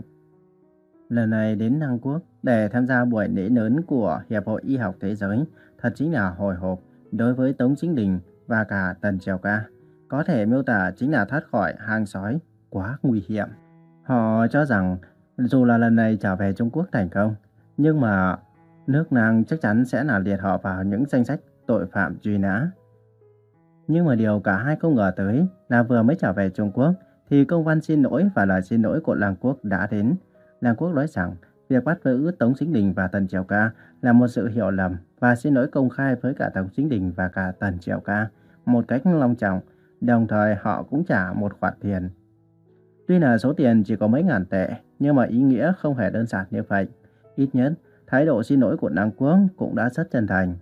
Lần này đến Năng Quốc để tham gia buổi lễ lớn của Hiệp hội Y học Thế giới thật chính là hồi hộp đối với Tống Chính Đình và cả Tần Triều Ca. có thể miêu tả chính là thoát khỏi hang sói quá nguy hiểm. Họ cho rằng dù là lần này trở về Trung Quốc thành công, nhưng mà nước nàng chắc chắn sẽ là liệt họ vào những danh sách tội phạm truy nã. Nhưng mà điều cả hai không ngờ tới là vừa mới trở về Trung Quốc thì công văn xin lỗi và lời xin lỗi của Làng Quốc đã đến. Làng Quốc nói rằng việc bắt giữ Tống Chính Đình và Tần Triều Ca là một sự hiểu lầm và xin lỗi công khai với cả Tống Chính Đình và cả Tần Triều Ca một cách long trọng, đồng thời họ cũng trả một khoản tiền. Tuy là số tiền chỉ có mấy ngàn tệ, nhưng mà ý nghĩa không hề đơn giản như vậy. Ít nhất, thái độ xin lỗi của Lăng Quốc cũng đã rất chân thành.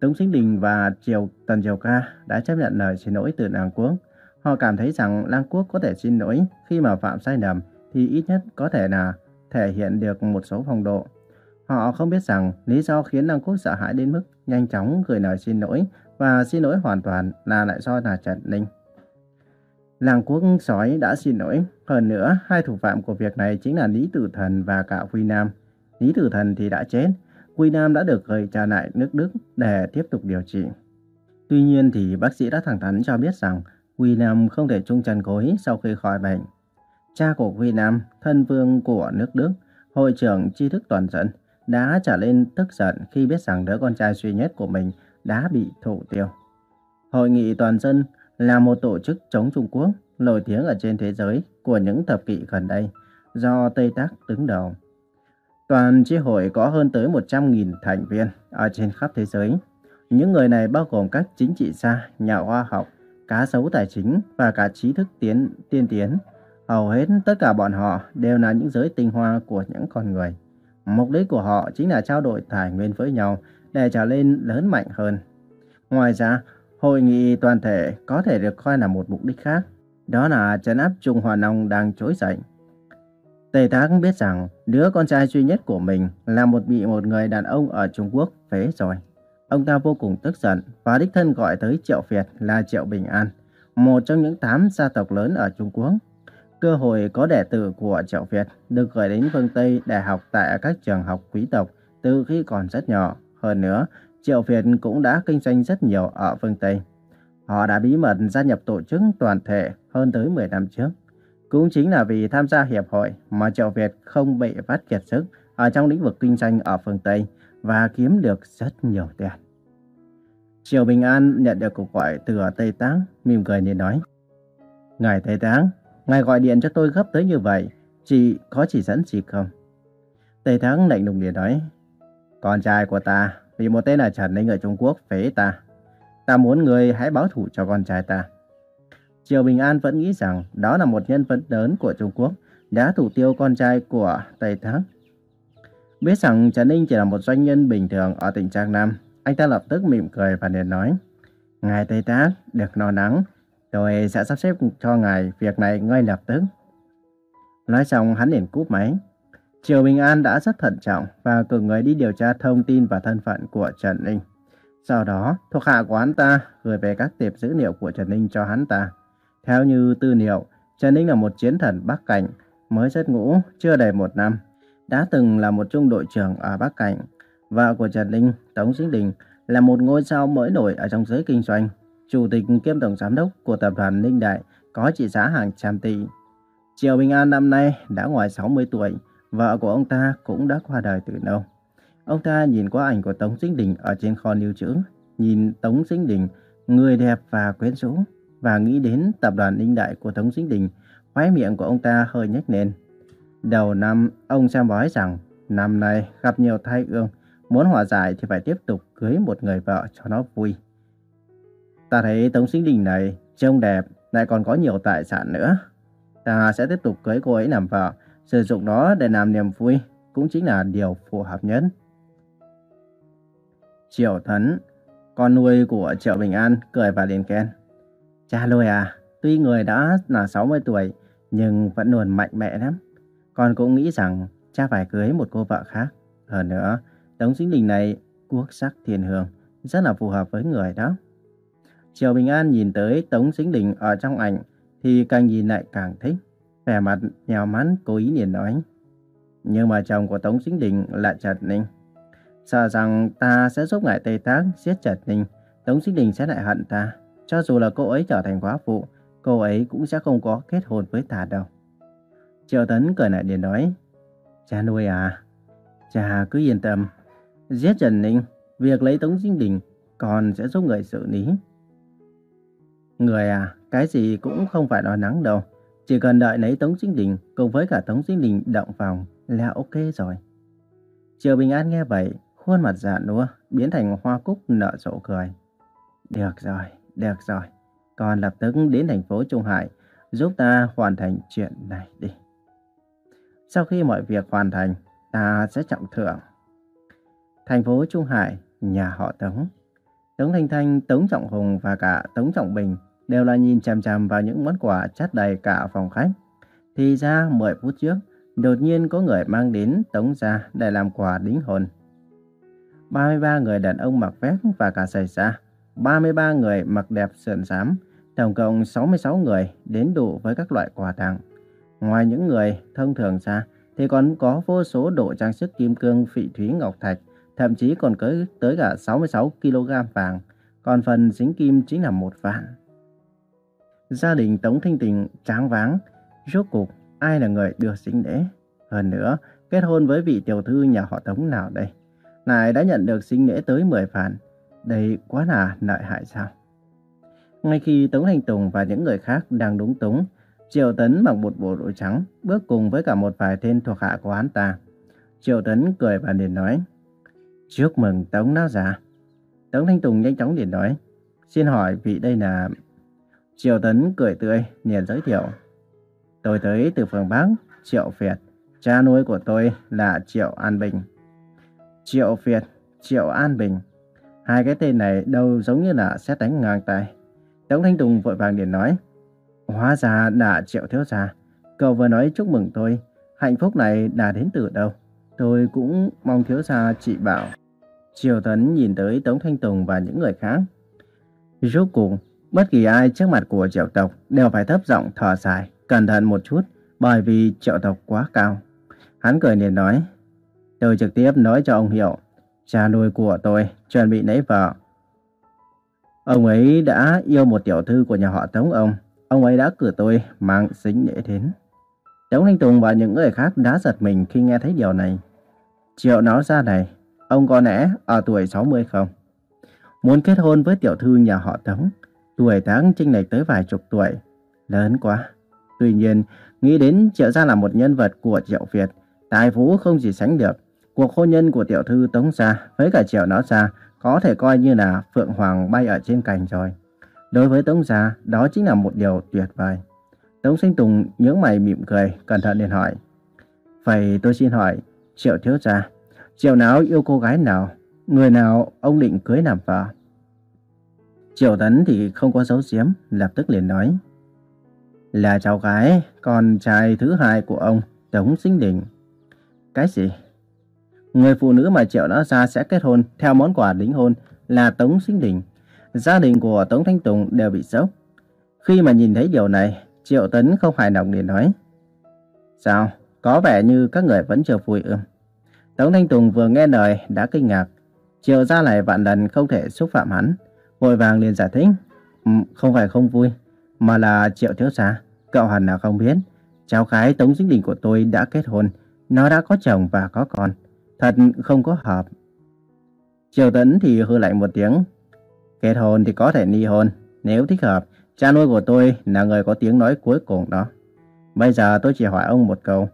Tống Sinh Đình và Triều Tần Triều Ca đã chấp nhận lời xin lỗi từ Lăng Quốc. Họ cảm thấy rằng Lăng Quốc có thể xin lỗi khi mà phạm sai lầm thì ít nhất có thể là thể hiện được một số phong độ. Họ không biết rằng lý do khiến Lăng Quốc sợ hãi đến mức nhanh chóng gửi lời xin lỗi và xin lỗi hoàn toàn là lại do là Trần Ninh. Làng quốc sói đã xin lỗi. Hơn nữa, hai thủ phạm của việc này chính là Lý Tử Thần và cả quy Nam. Lý Tử Thần thì đã chết. quy Nam đã được gửi trả lại nước Đức để tiếp tục điều trị. Tuy nhiên thì bác sĩ đã thẳng thắn cho biết rằng quy Nam không thể trung chân gối sau khi khỏi bệnh. Cha của quy Nam, thân vương của nước Đức, hội trưởng tri thức toàn dân, đã trở lên tức giận khi biết rằng đứa con trai duy nhất của mình đã bị thủ tiêu. Hội nghị toàn dân là một tổ chức chống Trung Quốc nổi tiếng ở trên thế giới của những thập kỷ gần đây do Tây Tác đứng đầu. Toàn chi hội có hơn tới 100.000 thành viên ở trên khắp thế giới. Những người này bao gồm các chính trị gia, nhà khoa học, cá sấu tài chính và cả trí thức tiến tiên tiến. Hầu hết tất cả bọn họ đều là những giới tinh hoa của những con người. Mục đích của họ chính là trao đổi tài nguyên với nhau để trở nên lớn mạnh hơn. Ngoài ra, hội nghị toàn thể có thể được coi là một mục đích khác, đó là trấn áp Trung Hoa Nông đang trỗi dậy. Tề Thác biết rằng đứa con trai duy nhất của mình là một bị một người đàn ông ở Trung Quốc phế rồi. Ông ta vô cùng tức giận và đích thân gọi tới Triệu Việt là Triệu Bình An, một trong những tám gia tộc lớn ở Trung Quốc. Cơ hội có đệ tử của Triệu Việt được gửi đến phương Tây để học tại các trường học quý tộc từ khi còn rất nhỏ. Hơn nữa, Triệu Việt cũng đã kinh doanh rất nhiều ở phương Tây. Họ đã bí mật gia nhập tổ chức toàn thể hơn tới 10 năm trước. Cũng chính là vì tham gia hiệp hội mà Triệu Việt không bị vắt kiệt sức ở trong lĩnh vực kinh doanh ở phương Tây và kiếm được rất nhiều tiền. Triệu Bình An nhận được cuộc gọi từ Tây Táng, mỉm cười nên nói. Ngài Tây Táng, ngài gọi điện cho tôi gấp tới như vậy, chị có chỉ dẫn gì không? Tây Táng lạnh lùng liền nói. Con trai của ta vì một tên là Trần Ninh ở Trung Quốc phế ta. Ta muốn người hãy báo thủ cho con trai ta. Triều Bình An vẫn nghĩ rằng đó là một nhân vật lớn của Trung Quốc đã thủ tiêu con trai của Tây Thắng. Biết rằng Trần Ninh chỉ là một doanh nhân bình thường ở tỉnh Trang Nam, anh ta lập tức mỉm cười và liền nói Ngài Tây Tác, được no nắng, tôi sẽ sắp xếp cho ngài việc này ngay lập tức. Nói xong hắn liền cúp máy. Triều Bình An đã rất thận trọng và cử người đi điều tra thông tin và thân phận của Trần Ninh. Sau đó, thuộc hạ của hắn ta gửi về các tiệp dữ liệu của Trần Ninh cho hắn ta. Theo như tư liệu, Trần Ninh là một chiến thần Bắc Cảnh, mới xuất ngũ chưa đầy một năm. Đã từng là một trung đội trưởng ở Bắc Cảnh. Vợ của Trần Ninh, Tống Sinh Đình, là một ngôi sao mới nổi ở trong giới kinh doanh. Chủ tịch kiêm tổng giám đốc của tập đoàn Ninh Đại có trị giá hàng trăm tỷ. Triều Bình An năm nay đã ngoài 60 tuổi, vợ của ông ta cũng đã qua đời từ lâu. Ông ta nhìn qua ảnh của Tống Sinh Đình ở trên kho lưu trữ, nhìn Tống Sinh Đình, người đẹp và quyến rũ, và nghĩ đến tập đoàn Ninh Đại của Tống Sinh Đình, khóe miệng của ông ta hơi nhếch lên. Đầu năm, ông xem bói rằng năm nay gặp nhiều thai ương, muốn hòa giải thì phải tiếp tục cưới một người vợ cho nó vui. Ta thấy Tống Sinh Đình này trông đẹp, lại còn có nhiều tài sản nữa. Ta sẽ tiếp tục cưới cô ấy làm vợ, sử dụng nó để làm niềm vui, cũng chính là điều phù hợp nhất. Triệu Thấn, con nuôi của Triệu Bình An, cười và liền khen. Cha nuôi à, tuy người đã là 60 tuổi, nhưng vẫn luôn mạnh mẽ lắm. Con cũng nghĩ rằng cha phải cưới một cô vợ khác. Hơn nữa, Tống chính Đình này quốc sắc thiên hương, rất là phù hợp với người đó. Triệu Bình An nhìn tới Tống chính Đình ở trong ảnh, thì càng nhìn lại càng thích. Vẻ mặt nhào mắn cố ý liền nói. Nhưng mà chồng của Tống Sinh Đình là Trần Ninh. Sợ rằng ta sẽ giúp ngài Tây Tác giết Trần Ninh, Tống Sinh Đình sẽ lại hận ta. Cho dù là cô ấy trở thành quá phụ, cô ấy cũng sẽ không có kết hôn với ta đâu. Triệu Tấn cười lại liền nói, cha nuôi à, cha cứ yên tâm, giết Trần Ninh, việc lấy Tống Sinh Đình còn sẽ giúp người xử lý. Người à, cái gì cũng không phải lo lắng đâu. Chỉ cần đợi lấy Tống Sinh Đình cùng với cả Tống Sinh Đình động phòng là ok rồi. Triệu Bình An nghe vậy, khuôn mặt dạ nua biến thành hoa cúc nở rộ cười. Được rồi, được rồi. Con lập tức đến thành phố Trung Hải giúp ta hoàn thành chuyện này đi. Sau khi mọi việc hoàn thành, ta sẽ trọng thưởng. Thành phố Trung Hải, nhà họ Tống. Tống Thanh Thanh, Tống Trọng Hùng và cả Tống Trọng Bình đều là nhìn chằm chằm vào những món quà chất đầy cả phòng khách. Thì ra 10 phút trước, đột nhiên có người mang đến Tống gia để làm quà đính hôn. 33 người đàn ông mặc vest và cả giày da, 33 người mặc đẹp sườn xám, tổng cộng 66 người đến đủ với các loại quà tặng. Ngoài những người thông thường ra, thì còn có vô số đồ trang sức kim cương, phỉ thúy, ngọc thạch, thậm chí còn có tới cả 66 kg vàng, còn phần dính kim chính là một vạn. Gia đình Tống Thanh Tình tráng váng, rốt cuộc ai là người được sinh lễ. Hơn nữa, kết hôn với vị tiểu thư nhà họ Tống nào đây? Lại đã nhận được sinh lễ tới 10 phản. Đây quá là lợi hại sao? Ngay khi Tống Thanh Tùng và những người khác đang đúng túng, Triệu Tấn mặc một bộ đồ trắng, bước cùng với cả một vài tên thuộc hạ của hắn ta. Triệu Tấn cười và liền nói, Chúc mừng Tống Lão Già. Tống Thanh Tùng nhanh chóng liền nói, Xin hỏi vị đây là... Triệu Tấn cười tươi, liền giới thiệu. Tôi tới từ phường Bắc, Triệu Việt. Cha nuôi của tôi là Triệu An Bình. Triệu Việt, Triệu An Bình. Hai cái tên này đâu giống như là xét đánh ngang tay. Tống Thanh Tùng vội vàng liền nói. Hóa ra là Triệu Thiếu Gia. Cậu vừa nói chúc mừng tôi. Hạnh phúc này đã đến từ đâu? Tôi cũng mong Thiếu Gia chỉ bảo. Triệu Tấn nhìn tới Tống Thanh Tùng và những người khác. Rốt cuộc, bất kỳ ai trước mặt của triệu tộc đều phải thấp giọng thở dài, cẩn thận một chút, bởi vì triệu tộc quá cao. Hắn cười liền nói, tôi trực tiếp nói cho ông hiểu, cha nuôi của tôi chuẩn bị lấy vợ. Ông ấy đã yêu một tiểu thư của nhà họ Tống ông, ông ấy đã cử tôi mang xính lễ đến. Tống linh Tùng và những người khác đã giật mình khi nghe thấy điều này. Triệu nói ra này, ông có lẽ ở tuổi 60 không? Muốn kết hôn với tiểu thư nhà họ Tống, tuổi tháng chênh lệch tới vài chục tuổi, lớn quá. Tuy nhiên, nghĩ đến Triệu Gia là một nhân vật của Triệu Việt, tài phú không gì sánh được. Cuộc hôn nhân của tiểu thư Tống Gia với cả Triệu Nó Gia có thể coi như là Phượng Hoàng bay ở trên cành rồi. Đối với Tống Gia, đó chính là một điều tuyệt vời. Tống Sinh Tùng nhướng mày mỉm cười, cẩn thận liền hỏi. Vậy tôi xin hỏi, Triệu Thiếu Gia, Triệu nào yêu cô gái nào? Người nào ông định cưới làm vợ? Triệu Tấn thì không có dấu giếm, lập tức liền nói. Là cháu gái, con trai thứ hai của ông, Tống Sinh Đình. Cái gì? Người phụ nữ mà Triệu đã ra sẽ kết hôn theo món quà đính hôn là Tống Sinh Đình. Gia đình của Tống Thanh Tùng đều bị sốc. Khi mà nhìn thấy điều này, Triệu Tấn không hài lòng để nói. Sao? Có vẻ như các người vẫn chưa vui ư? Tống Thanh Tùng vừa nghe lời đã kinh ngạc. Triệu gia lại vạn lần không thể xúc phạm hắn. Vội vàng liền giải thích. Ừ, không phải không vui, mà là Triệu Thiếu Gia. Cậu hẳn là không biết. Cháu gái Tống Dĩnh Đình của tôi đã kết hôn. Nó đã có chồng và có con. Thật không có hợp. Triệu Tấn thì hư lạnh một tiếng. Kết hôn thì có thể ly hôn. Nếu thích hợp, cha nuôi của tôi là người có tiếng nói cuối cùng đó. Bây giờ tôi chỉ hỏi ông một câu.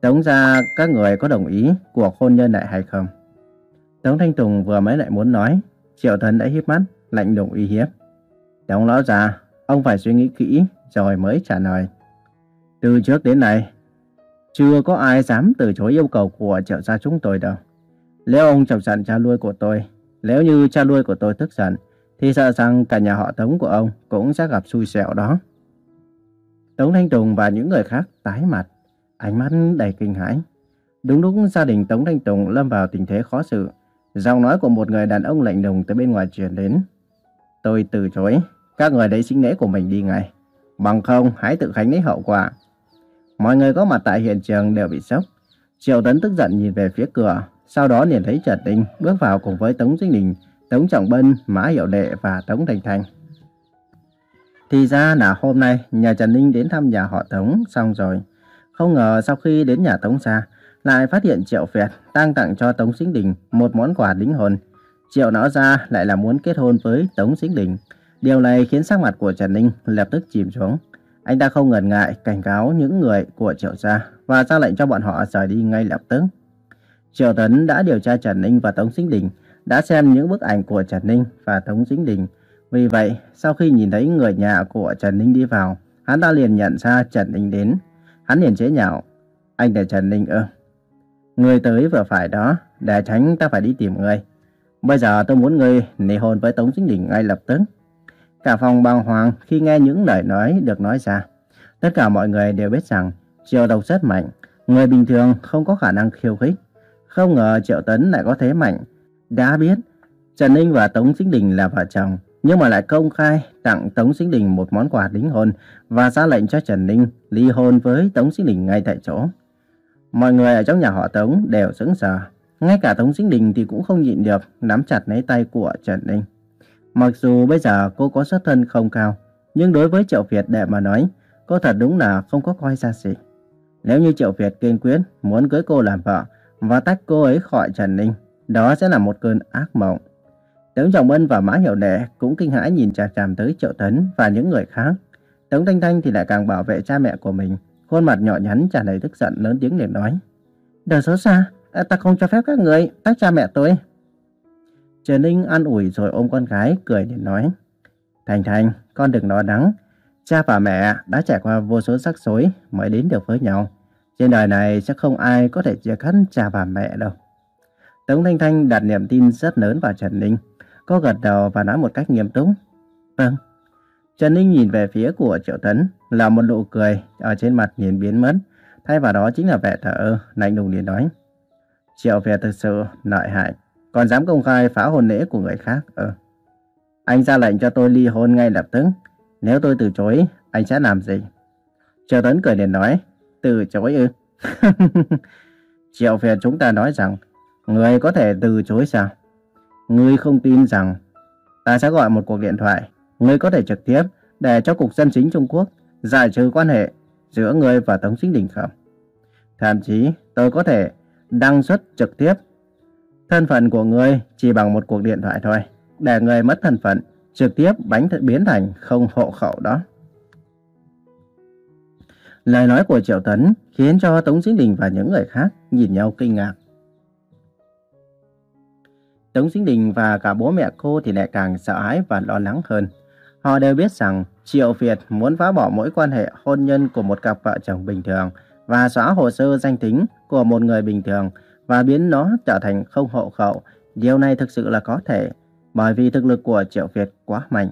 Tống ra các người có đồng ý cuộc hôn nhân này hay không? Tống Thanh Tùng vừa mới lại muốn nói. Triệu Tấn đã hiếp mắt, lạnh lùng uy hiếp. Tống lão già, ông phải suy nghĩ kỹ rồi mới trả lời. Từ trước đến nay, chưa có ai dám từ chối yêu cầu của triệu gia chúng tôi đâu. Nếu ông chọc giận cha nuôi của tôi, nếu như cha nuôi của tôi tức giận, thì sợ rằng cả nhà họ Tống của ông cũng sẽ gặp xui xẻo đó. Tống Thanh Tùng và những người khác tái mặt, ánh mắt đầy kinh hãi. Đúng lúc gia đình Tống Thanh Tùng lâm vào tình thế khó xử, giọng nói của một người đàn ông lạnh lùng từ bên ngoài truyền đến. Tôi từ chối, các người lấy sinh lễ của mình đi ngay. Bằng không, hãy tự khánh lấy hậu quả. Mọi người có mặt tại hiện trường đều bị sốc. Triệu Tấn tức giận nhìn về phía cửa, sau đó liền thấy Trần Tinh bước vào cùng với Tống Dinh Đình, Tống Trọng Bân, Mã Hiệu Đệ và Tống Thành Thành. Thì ra là hôm nay nhà Trần Ninh đến thăm nhà họ Tống xong rồi. Không ngờ sau khi đến nhà Tống ra, lại phát hiện Triệu Việt đang tặng cho Tống Sinh Đình một món quà đính hồn Triệu nói ra lại là muốn kết hôn với Tống Dĩnh Đình. Điều này khiến sắc mặt của Trần Ninh lập tức chìm xuống. Anh ta không ngần ngại cảnh cáo những người của Triệu gia và ra lệnh cho bọn họ rời đi ngay lập tức. Triệu Tấn đã điều tra Trần Ninh và Tống Dĩnh Đình, đã xem những bức ảnh của Trần Ninh và Tống Dĩnh Đình. Vì vậy, sau khi nhìn thấy người nhà của Trần Ninh đi vào, hắn ta liền nhận ra Trần Ninh đến. Hắn liền chế nhạo, anh là Trần Ninh ư? Người tới vừa phải đó, để tránh ta phải đi tìm người. Bây giờ tôi muốn người ly hôn với Tống Sinh Đình ngay lập tức. Cả phòng bàng hoàng khi nghe những lời nói được nói ra. Tất cả mọi người đều biết rằng Triệu Độc rất mạnh, người bình thường không có khả năng khiêu khích. Không ngờ Triệu Tấn lại có thế mạnh. Đã biết Trần Ninh và Tống Sinh Đình là vợ chồng, nhưng mà lại công khai tặng Tống Sinh Đình một món quà đính hôn và ra lệnh cho Trần Ninh ly hôn với Tống Sinh Đình ngay tại chỗ. Mọi người ở trong nhà họ Tống đều sững sờ. Ngay cả Tống Sinh Đình thì cũng không nhịn được nắm chặt lấy tay của Trần Ninh. Mặc dù bây giờ cô có xuất thân không cao, nhưng đối với Triệu Việt đệ mà nói, cô thật đúng là không có coi ra gì. Nếu như Triệu Việt kiên quyết muốn cưới cô làm vợ và tách cô ấy khỏi Trần Ninh, đó sẽ là một cơn ác mộng. Tống Trọng Ân và Mã Hiểu Đệ cũng kinh hãi nhìn chằm chằm tới Triệu Tấn và những người khác. Tống Thanh Thanh thì lại càng bảo vệ cha mẹ của mình, khuôn mặt nhỏ nhắn tràn đầy tức giận lớn tiếng để nói. Đời xấu xa, ta không cho phép các người tách cha mẹ tôi. Trần Ninh an ủi rồi ôm con gái, cười để nói. Thành Thành, con đừng lo lắng. Cha và mẹ đã trải qua vô số rắc rối mới đến được với nhau. Trên đời này sẽ không ai có thể chia cắt cha và mẹ đâu. Tống Thanh Thanh đặt niềm tin rất lớn vào Trần Ninh. Cô gật đầu và nói một cách nghiêm túc. Vâng. Trần Ninh nhìn về phía của Triệu Tấn là một nụ cười ở trên mặt nhìn biến mất. Thay vào đó chính là vẻ thở lạnh lùng liền nói. Triệu Việt thực sự lợi hại, còn dám công khai phá hôn lễ của người khác. Ừ. Anh ra lệnh cho tôi ly hôn ngay lập tức. Nếu tôi từ chối, anh sẽ làm gì? Triệu Tấn cười liền nói. Từ chối ư? Triệu Việt chúng ta nói rằng, người có thể từ chối sao? Ngươi không tin rằng ta sẽ gọi một cuộc điện thoại. Ngươi có thể trực tiếp để cho Cục Dân Chính Trung Quốc giải trừ quan hệ giữa ngươi và Tống Sinh Đình không? Thậm chí tôi có thể đăng xuất trực tiếp. Thân phận của ngươi chỉ bằng một cuộc điện thoại thôi. Để ngươi mất thân phận, trực tiếp bánh biến thành không hộ khẩu đó. Lời nói của Triệu Tấn khiến cho Tống Sinh Đình và những người khác nhìn nhau kinh ngạc. Tống Sinh Đình và cả bố mẹ cô thì lại càng sợ hãi và lo lắng hơn. Họ đều biết rằng Triệu Việt muốn phá bỏ mối quan hệ hôn nhân của một cặp vợ chồng bình thường và xóa hồ sơ danh tính của một người bình thường và biến nó trở thành không hộ khẩu. Điều này thực sự là có thể bởi vì thực lực của Triệu Việt quá mạnh.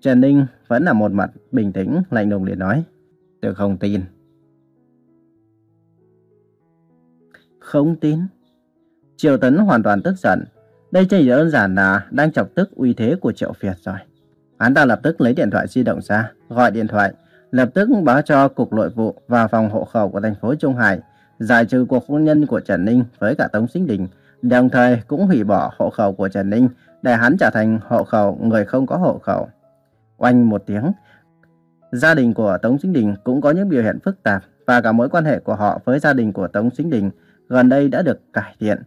Trần Ninh vẫn là một mặt bình tĩnh, lạnh lùng để nói. Tôi không tin. Không tin? Triệu Tấn hoàn toàn tức giận. Đây chỉ đơn giản là đang chọc tức uy thế của Triệu Việt rồi. Hắn ta lập tức lấy điện thoại di động ra, gọi điện thoại, lập tức báo cho Cục Nội vụ và phòng hộ khẩu của thành phố Trung Hải giải trừ cuộc hôn nhân của Trần Ninh với cả Tống Sinh Đình, đồng thời cũng hủy bỏ hộ khẩu của Trần Ninh để hắn trở thành hộ khẩu người không có hộ khẩu. Oanh một tiếng, gia đình của Tống Sinh Đình cũng có những biểu hiện phức tạp và cả mối quan hệ của họ với gia đình của Tống Sinh Đình gần đây đã được cải thiện.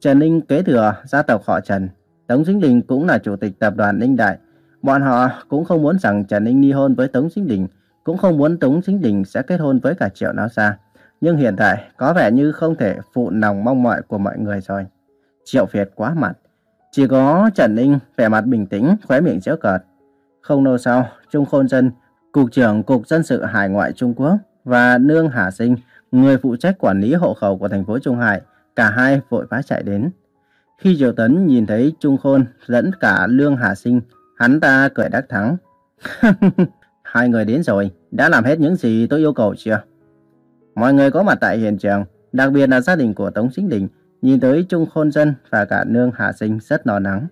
Trần Ninh kế thừa gia tộc họ Trần. Tống Sinh Đình cũng là chủ tịch tập đoàn Ninh Đại. Bọn họ cũng không muốn rằng Trần Ninh ly hôn với Tống Sinh Đình, cũng không muốn Tống Sinh Đình sẽ kết hôn với cả Triệu Náo Sa. Nhưng hiện tại có vẻ như không thể phụ lòng mong mỏi của mọi người rồi. Triệu Việt quá mặt. Chỉ có Trần Ninh vẻ mặt bình tĩnh, khóe miệng giễu cợt. Không lâu sau, Trung Khôn Dân, Cục trưởng Cục Dân sự Hải ngoại Trung Quốc và Nương Hà Sinh, người phụ trách quản lý hộ khẩu của thành phố Trung Hải, Cả hai vội vã chạy đến. Khi triệu Tấn nhìn thấy Trung Khôn dẫn cả Lương Hà Sinh, hắn ta cười đắc thắng. hai người đến rồi, đã làm hết những gì tôi yêu cầu chưa? Mọi người có mặt tại hiện trường, đặc biệt là gia đình của Tống Sinh Đình, nhìn tới Trung Khôn Dân và cả Nương Hà Sinh rất lo lắng.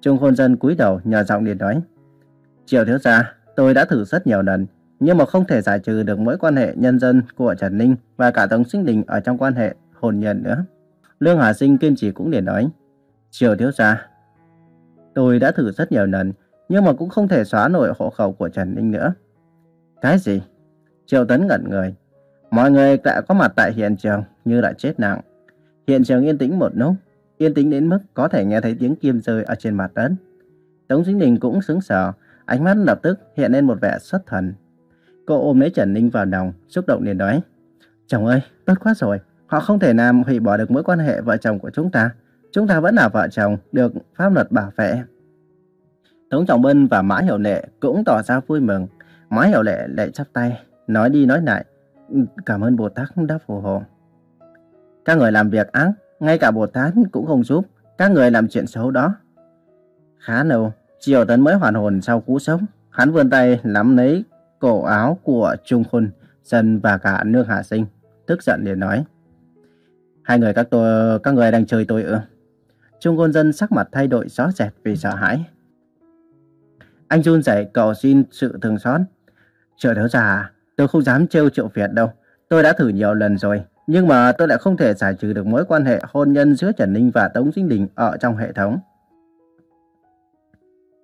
Trung Khôn Dân cúi đầu nhờ giọng điện nói. Triệu thiếu gia, tôi đã thử rất nhiều lần, nhưng mà không thể giải trừ được mối quan hệ nhân dân của Trần Ninh và cả Tống Sinh Đình ở trong quan hệ hôn nhân nữa. Lương Hà Sinh kiên trì cũng liền nói, Triều thiếu gia, tôi đã thử rất nhiều lần, nhưng mà cũng không thể xóa nổi hộ khẩu của Trần Ninh nữa. Cái gì? Triệu Tấn ngẩn người. Mọi người đã có mặt tại hiện trường như đã chết nặng. Hiện trường yên tĩnh một lúc, yên tĩnh đến mức có thể nghe thấy tiếng kim rơi ở trên mặt đất. Tống Dính Đình cũng sững sờ, ánh mắt lập tức hiện lên một vẻ xuất thần. Cô ôm lấy Trần Ninh vào lòng, xúc động liền nói. Chồng ơi, tốt quá rồi, họ không thể nào hủy bỏ được mối quan hệ vợ chồng của chúng ta. Chúng ta vẫn là vợ chồng, được pháp luật bảo vệ. Tống Trọng Bân và Mã Hiểu Lệ cũng tỏ ra vui mừng. Mã Hiểu Lệ lại chắp tay, nói đi nói lại. Cảm ơn Bồ Tát đã phù hộ. Các người làm việc ác, ngay cả Bồ Tát cũng không giúp. Các người làm chuyện xấu đó. Khá lâu, Triều Tấn mới hoàn hồn sau cú sốc. Hắn vươn tay nắm lấy cổ áo của Trung Khôn, Dân và cả Nương Hạ Sinh. Tức giận liền nói. Hai người các tôi, các người đang chơi tôi ư? Trung Khôn Dân sắc mặt thay đổi rõ rệt vì sợ hãi. Anh run rẩy cầu xin sự thương xót. Chờ thiếu già, tôi không dám trêu triệu Việt đâu. Tôi đã thử nhiều lần rồi, nhưng mà tôi lại không thể giải trừ được mối quan hệ hôn nhân giữa Trần Ninh và Tống Dinh Đình ở trong hệ thống.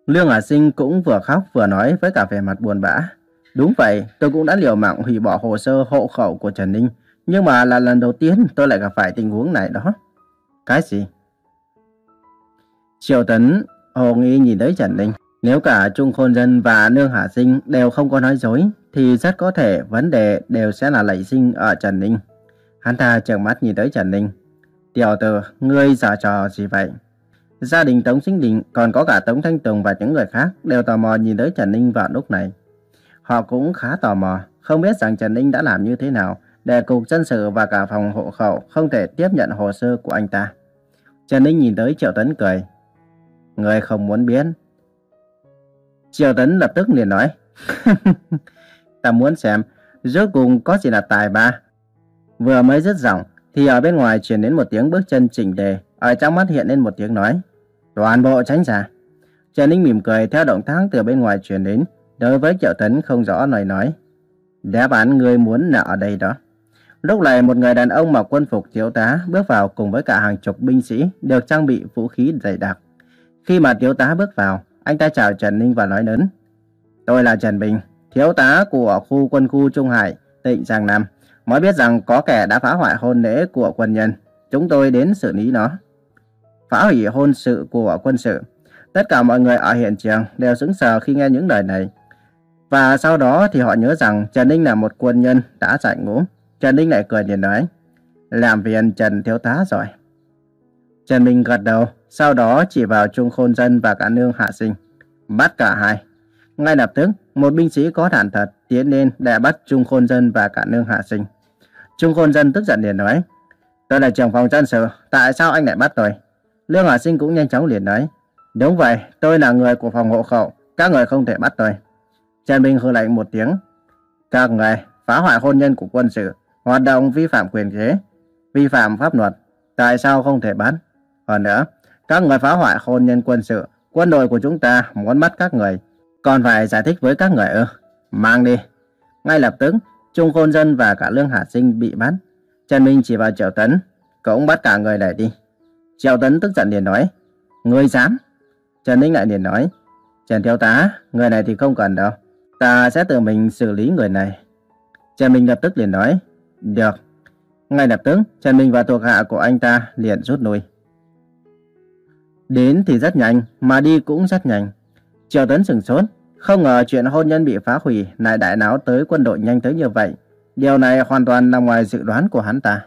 Lương Hà Sinh cũng vừa khóc vừa nói với cả vẻ mặt buồn bã. Đúng vậy, tôi cũng đã liều mạng hủy bỏ hồ sơ hộ khẩu của Trần Ninh, nhưng mà là lần đầu tiên tôi lại gặp phải tình huống này đó. Cái gì? Triều Tấn hồ nghi nhìn thấy Trần Ninh. Nếu cả Trung Khôn Dân và Nương Hà Sinh đều không có nói dối, thì rất có thể vấn đề đều sẽ là lẩy sinh ở Trần Ninh. Hắn ta trợn mắt nhìn tới Trần Ninh. Tiểu tử, ngươi giả trò gì vậy? Gia đình Tống Sinh Đình còn có cả Tống Thanh Tùng và những người khác đều tò mò nhìn tới Trần Ninh vào lúc này. Họ cũng khá tò mò, không biết rằng Trần Ninh đã làm như thế nào để Cục Dân sự và cả phòng hộ khẩu không thể tiếp nhận hồ sơ của anh ta. Trần Ninh nhìn tới Triệu Tấn cười. Người không muốn biết. Triệu Tấn lập tức liền nói. Ta muốn xem, rốt cùng có gì là tài ba. Vừa mới dứt giọng, thì ở bên ngoài truyền đến một tiếng bước chân chỉnh đề, ở trong mắt hiện lên một tiếng nói. Toàn bộ tránh ra. Trần Ninh mỉm cười theo động tác từ bên ngoài truyền đến, đối với Triệu Tấn không rõ lời nói. Đáp án người muốn là ở đây đó. Lúc này một người đàn ông mặc quân phục thiếu tá bước vào cùng với cả hàng chục binh sĩ được trang bị vũ khí dày đặc. Khi mà thiếu tá bước vào, anh ta chào Trần Ninh và nói lớn. Tôi là Trần Bình, thiếu tá của khu quân khu Trung Hải, tỉnh Giang Nam. Mới biết rằng có kẻ đã phá hoại hôn lễ của quân nhân. Chúng tôi đến xử lý nó. Phá hủy hôn sự của quân sự. Tất cả mọi người ở hiện trường đều sững sờ khi nghe những lời này. Và sau đó thì họ nhớ rằng Trần Ninh là một quân nhân đã giải ngũ. Trần Ninh lại cười nhìn nói. Làm phiền Trần Thiếu tá rồi. Trần Minh gật đầu, sau đó chỉ vào Trung Khôn Dân và cả nương hạ sinh. Bắt cả hai. Ngay lập tức, một binh sĩ có thản thật tiến lên để bắt Trung Khôn Dân và cả nương hạ sinh. Trung Khôn Dân tức giận liền nói. Tôi là trưởng phòng dân sự, tại sao anh lại bắt tôi? Lương Hạ Sinh cũng nhanh chóng liền nói. Đúng vậy, tôi là người của phòng hộ khẩu, các người không thể bắt tôi. Trần Bình hư lạnh một tiếng. Các người phá hoại hôn nhân của quân sự, hoạt động vi phạm quyền chế, vi phạm pháp luật, tại sao không thể bắt? Hơn nữa, các người phá hoại hôn nhân quân sự, quân đội của chúng ta muốn bắt các người, còn phải giải thích với các người ư? Mang đi. Ngay lập tức, Trung Khôn Dân và cả Lương Hà Sinh bị bắt. Trần Minh chỉ vào Triệu Tấn, cũng bắt cả người này đi. Triệu Tấn tức giận liền nói, người dám? Trần Ninh lại liền nói, Trần Thiếu Tá, người này thì không cần đâu. Ta sẽ tự mình xử lý người này. Trần Minh lập tức liền nói, Được. Ngay lập tức, Trần Minh và thuộc hạ của anh ta liền rút lui. Đến thì rất nhanh, mà đi cũng rất nhanh. Triệu Tấn sửng sốt, không ngờ chuyện hôn nhân bị phá hủy lại đại náo tới quân đội nhanh tới như vậy. Điều này hoàn toàn nằm ngoài dự đoán của hắn ta.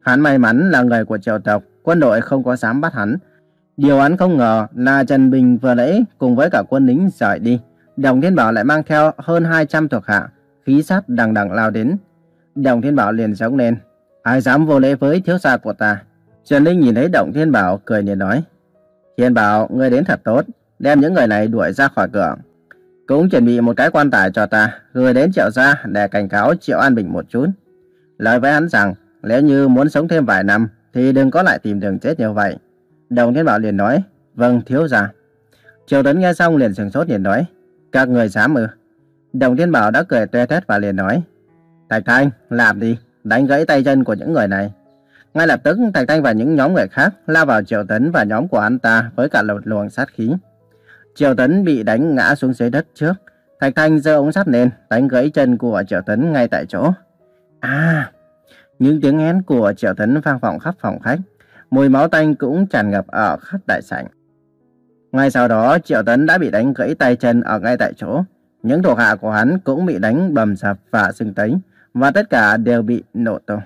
Hắn may mắn là người của triều tộc, quân đội không có dám bắt hắn. Điều hắn không ngờ là Trần Bình vừa nãy cùng với cả quân lính rời đi. Đồng Thiên Bảo lại mang theo hơn 200 thuộc hạ, khí sát đằng đằng lao đến. Đồng Thiên Bảo liền giống lên. Ai dám vô lễ với thiếu gia của ta? Trần linh nhìn thấy Đồng Thiên Bảo cười liền nói. Hiền Bảo, ngươi đến thật tốt, đem những người này đuổi ra khỏi cửa. Cũng chuẩn bị một cái quan tài cho ta, gửi đến triệu gia để cảnh cáo triệu An Bình một chút. Lời với hắn rằng, nếu như muốn sống thêm vài năm, thì đừng có lại tìm đường chết như vậy. Đồng Thiên Bảo liền nói, vâng thiếu gia. Triệu Tấn nghe xong liền sừng sốt liền nói, các người dám ư? Đồng Thiên Bảo đã cười toe toét và liền nói, Thạch Thanh, làm đi, đánh gãy tay chân của những người này. Ngay lập tức Thạch Thanh và những nhóm người khác lao vào Triệu Tấn và nhóm của anh ta với cả một luồng sát khí. Triệu Tấn bị đánh ngã xuống dưới đất trước. Thạch Thanh giơ ống sắt lên, đánh gãy chân của Triệu Tấn ngay tại chỗ. À! Những tiếng hén của Triệu Tấn vang vọng khắp phòng khách. Mùi máu tanh cũng tràn ngập ở khắp đại sảnh. Ngay sau đó, Triệu Tấn đã bị đánh gãy tay chân ở ngay tại chỗ. Những thuộc hạ của hắn cũng bị đánh bầm dập và sưng tấy, và tất cả đều bị nổ tung.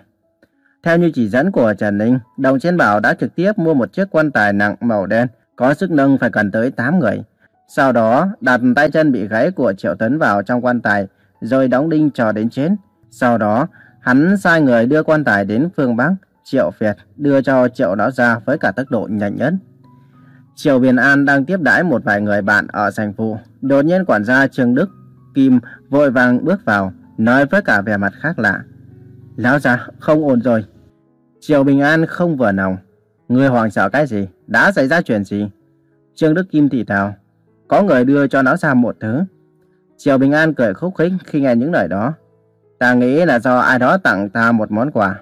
Theo như chỉ dẫn của Trần Ninh, Đồng Chiến Bảo đã trực tiếp mua một chiếc quan tài nặng màu đen, có sức nâng phải cần tới 8 người. Sau đó, đặt tay chân bị gãy của Triệu Tấn vào trong quan tài, rồi đóng đinh cho đến chết. Sau đó, hắn sai người đưa quan tài đến phương Bắc, Triệu Việt đưa cho Triệu đó ra với cả tốc độ nhanh nhất. Triệu Biên An đang tiếp đãi một vài người bạn ở sành phụ. Đột nhiên quản gia Trương Đức Kim vội vàng bước vào, nói với cả vẻ mặt khác lạ. Lão già, không ổn rồi. Triệu Bình An không vừa lòng. Người hoàng sợ cái gì? Đã xảy ra chuyện gì? Trương Đức Kim thì thào. Có người đưa cho nó ra một thứ. Triệu Bình An cười khúc khích khi nghe những lời đó. Ta nghĩ là do ai đó tặng ta một món quà.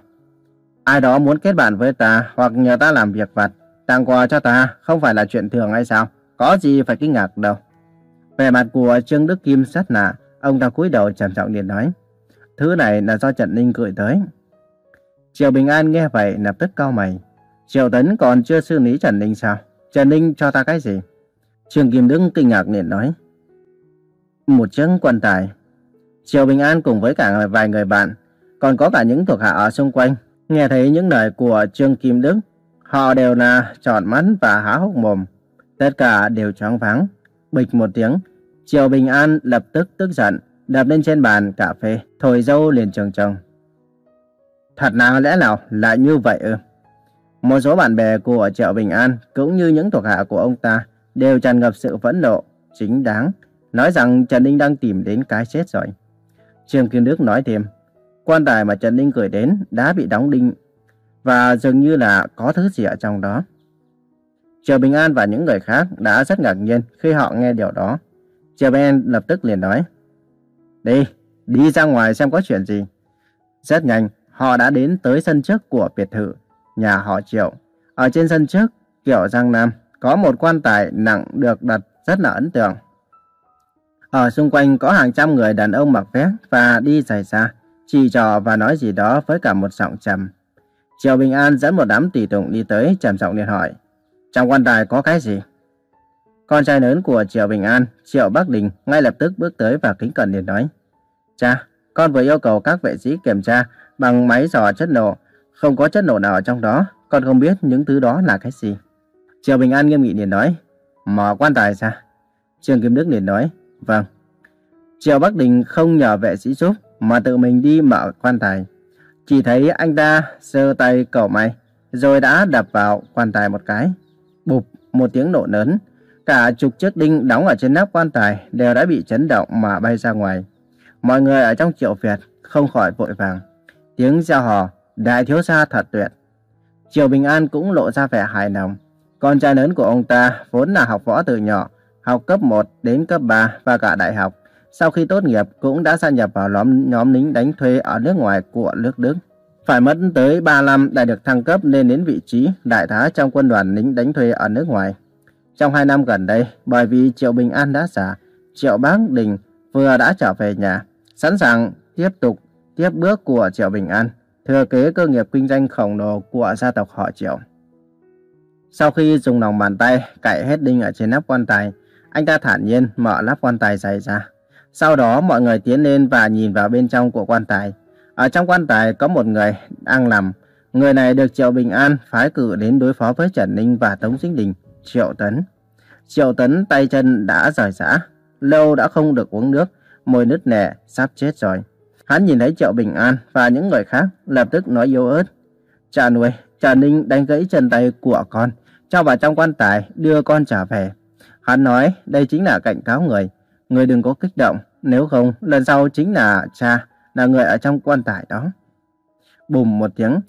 Ai đó muốn kết bạn với ta hoặc nhờ ta làm việc vặt. Tặng quà cho ta không phải là chuyện thường hay sao? Có gì phải kinh ngạc đâu. Về mặt của Trương Đức Kim rất nạ. Ông ta cúi đầu trầm trọng điện nói. Thứ này là do Trần Ninh gửi tới. Triệu Bình An nghe vậy lập tức cau mày. Triệu Tấn còn chưa xử lý Trần Ninh sao? Trần Ninh cho ta cái gì? Trương Kim Đức kinh ngạc liền nói. Một chiếc quan tài. Triệu Bình An cùng với cả vài người bạn, còn có cả những thuộc hạ ở xung quanh, nghe thấy những lời của Trương Kim Đức. Họ đều là tròn mắt và há hốc mồm. Tất cả đều choáng váng. Bịch một tiếng, Triệu Bình An lập tức tức giận, đập lên trên bàn cà phê, thổi dâu liền trồng trồng. Thật nào lẽ nào lại như vậy ư? Một số bạn bè của Triệu Bình An cũng như những thuộc hạ của ông ta đều tràn ngập sự phẫn nộ, chính đáng, nói rằng Trần Ninh đang tìm đến cái chết rồi. Trương Kiên Đức nói thêm, quan tài mà Trần Ninh gửi đến đã bị đóng đinh và dường như là có thứ gì ở trong đó. Triệu Bình An và những người khác đã rất ngạc nhiên khi họ nghe điều đó. Triệu Bình An lập tức liền nói, Đi, đi ra ngoài xem có chuyện gì. Rất nhanh, họ đã đến tới sân trước của biệt thự, nhà họ Triệu. Ở trên sân trước, kiểu Giang Nam, có một quan tài nặng được đặt rất là ấn tượng. Ở xung quanh có hàng trăm người đàn ông mặc vest và đi dài xa, chỉ trò và nói gì đó với cả một giọng trầm. Triệu Bình An dẫn một đám tỷ tùng đi tới trầm giọng liền hỏi, trong quan tài có cái gì? Con trai lớn của Triệu Bình An, Triệu Bắc Đình ngay lập tức bước tới và kính cẩn liền nói, Cha, con vừa yêu cầu các vệ sĩ kiểm tra bằng máy dò chất nổ, không có chất nổ nào ở trong đó, con không biết những thứ đó là cái gì. Triệu Bình An nghiêm nghị liền nói, mở quan tài ra. Trương Kim Đức liền nói, vâng. Triệu Bắc Đình không nhờ vệ sĩ giúp, mà tự mình đi mở quan tài. Chỉ thấy anh ta giơ tay cầu may, rồi đã đập vào quan tài một cái. Bụp, một tiếng nổ lớn. Cả chục chiếc đinh đóng ở trên nắp quan tài đều đã bị chấn động mà bay ra ngoài. Mọi người ở trong triệu Việt không khỏi vội vàng. Tiếng reo hò, đại thiếu gia thật tuyệt. Triệu Bình An cũng lộ ra vẻ hài lòng. Con trai lớn của ông ta vốn là học võ từ nhỏ, học cấp 1 đến cấp 3 và cả đại học. Sau khi tốt nghiệp cũng đã gia nhập vào nhóm, nhóm lính đánh thuê ở nước ngoài của nước Đức. Phải mất tới 3 năm đã được thăng cấp lên đến vị trí đại tá trong quân đoàn lính đánh thuê ở nước ngoài. Trong 2 năm gần đây, bởi vì Triệu Bình An đã già, Triệu Bác Đình vừa đã trở về nhà, sẵn sàng tiếp tục tiếp bước của Triệu Bình An, thừa kế cơ nghiệp kinh doanh khổng lồ của gia tộc họ Triệu. Sau khi dùng lòng bàn tay cạy hết đinh ở trên nắp quan tài, anh ta thản nhiên mở nắp quan tài dày ra. Sau đó mọi người tiến lên và nhìn vào bên trong của quan tài. Ở trong quan tài có một người đang nằm. Người này được Triệu Bình An phái cử đến đối phó với Trần Ninh và Tống Sinh Đình, Triệu Tấn. Triệu Tấn tay chân đã rời rã, lâu đã không được uống nước, môi nứt nẻ, sắp chết rồi. Hắn nhìn thấy Triệu Bình An và những người khác, lập tức nói yếu ớt. Cha nuôi, cha Ninh đánh gãy chân tay của con, cho vào trong quan tài, đưa con trở về. Hắn nói đây chính là cảnh cáo người. Người đừng có kích động, nếu không lần sau chính là cha, là người ở trong quan tài đó. Bùm một tiếng,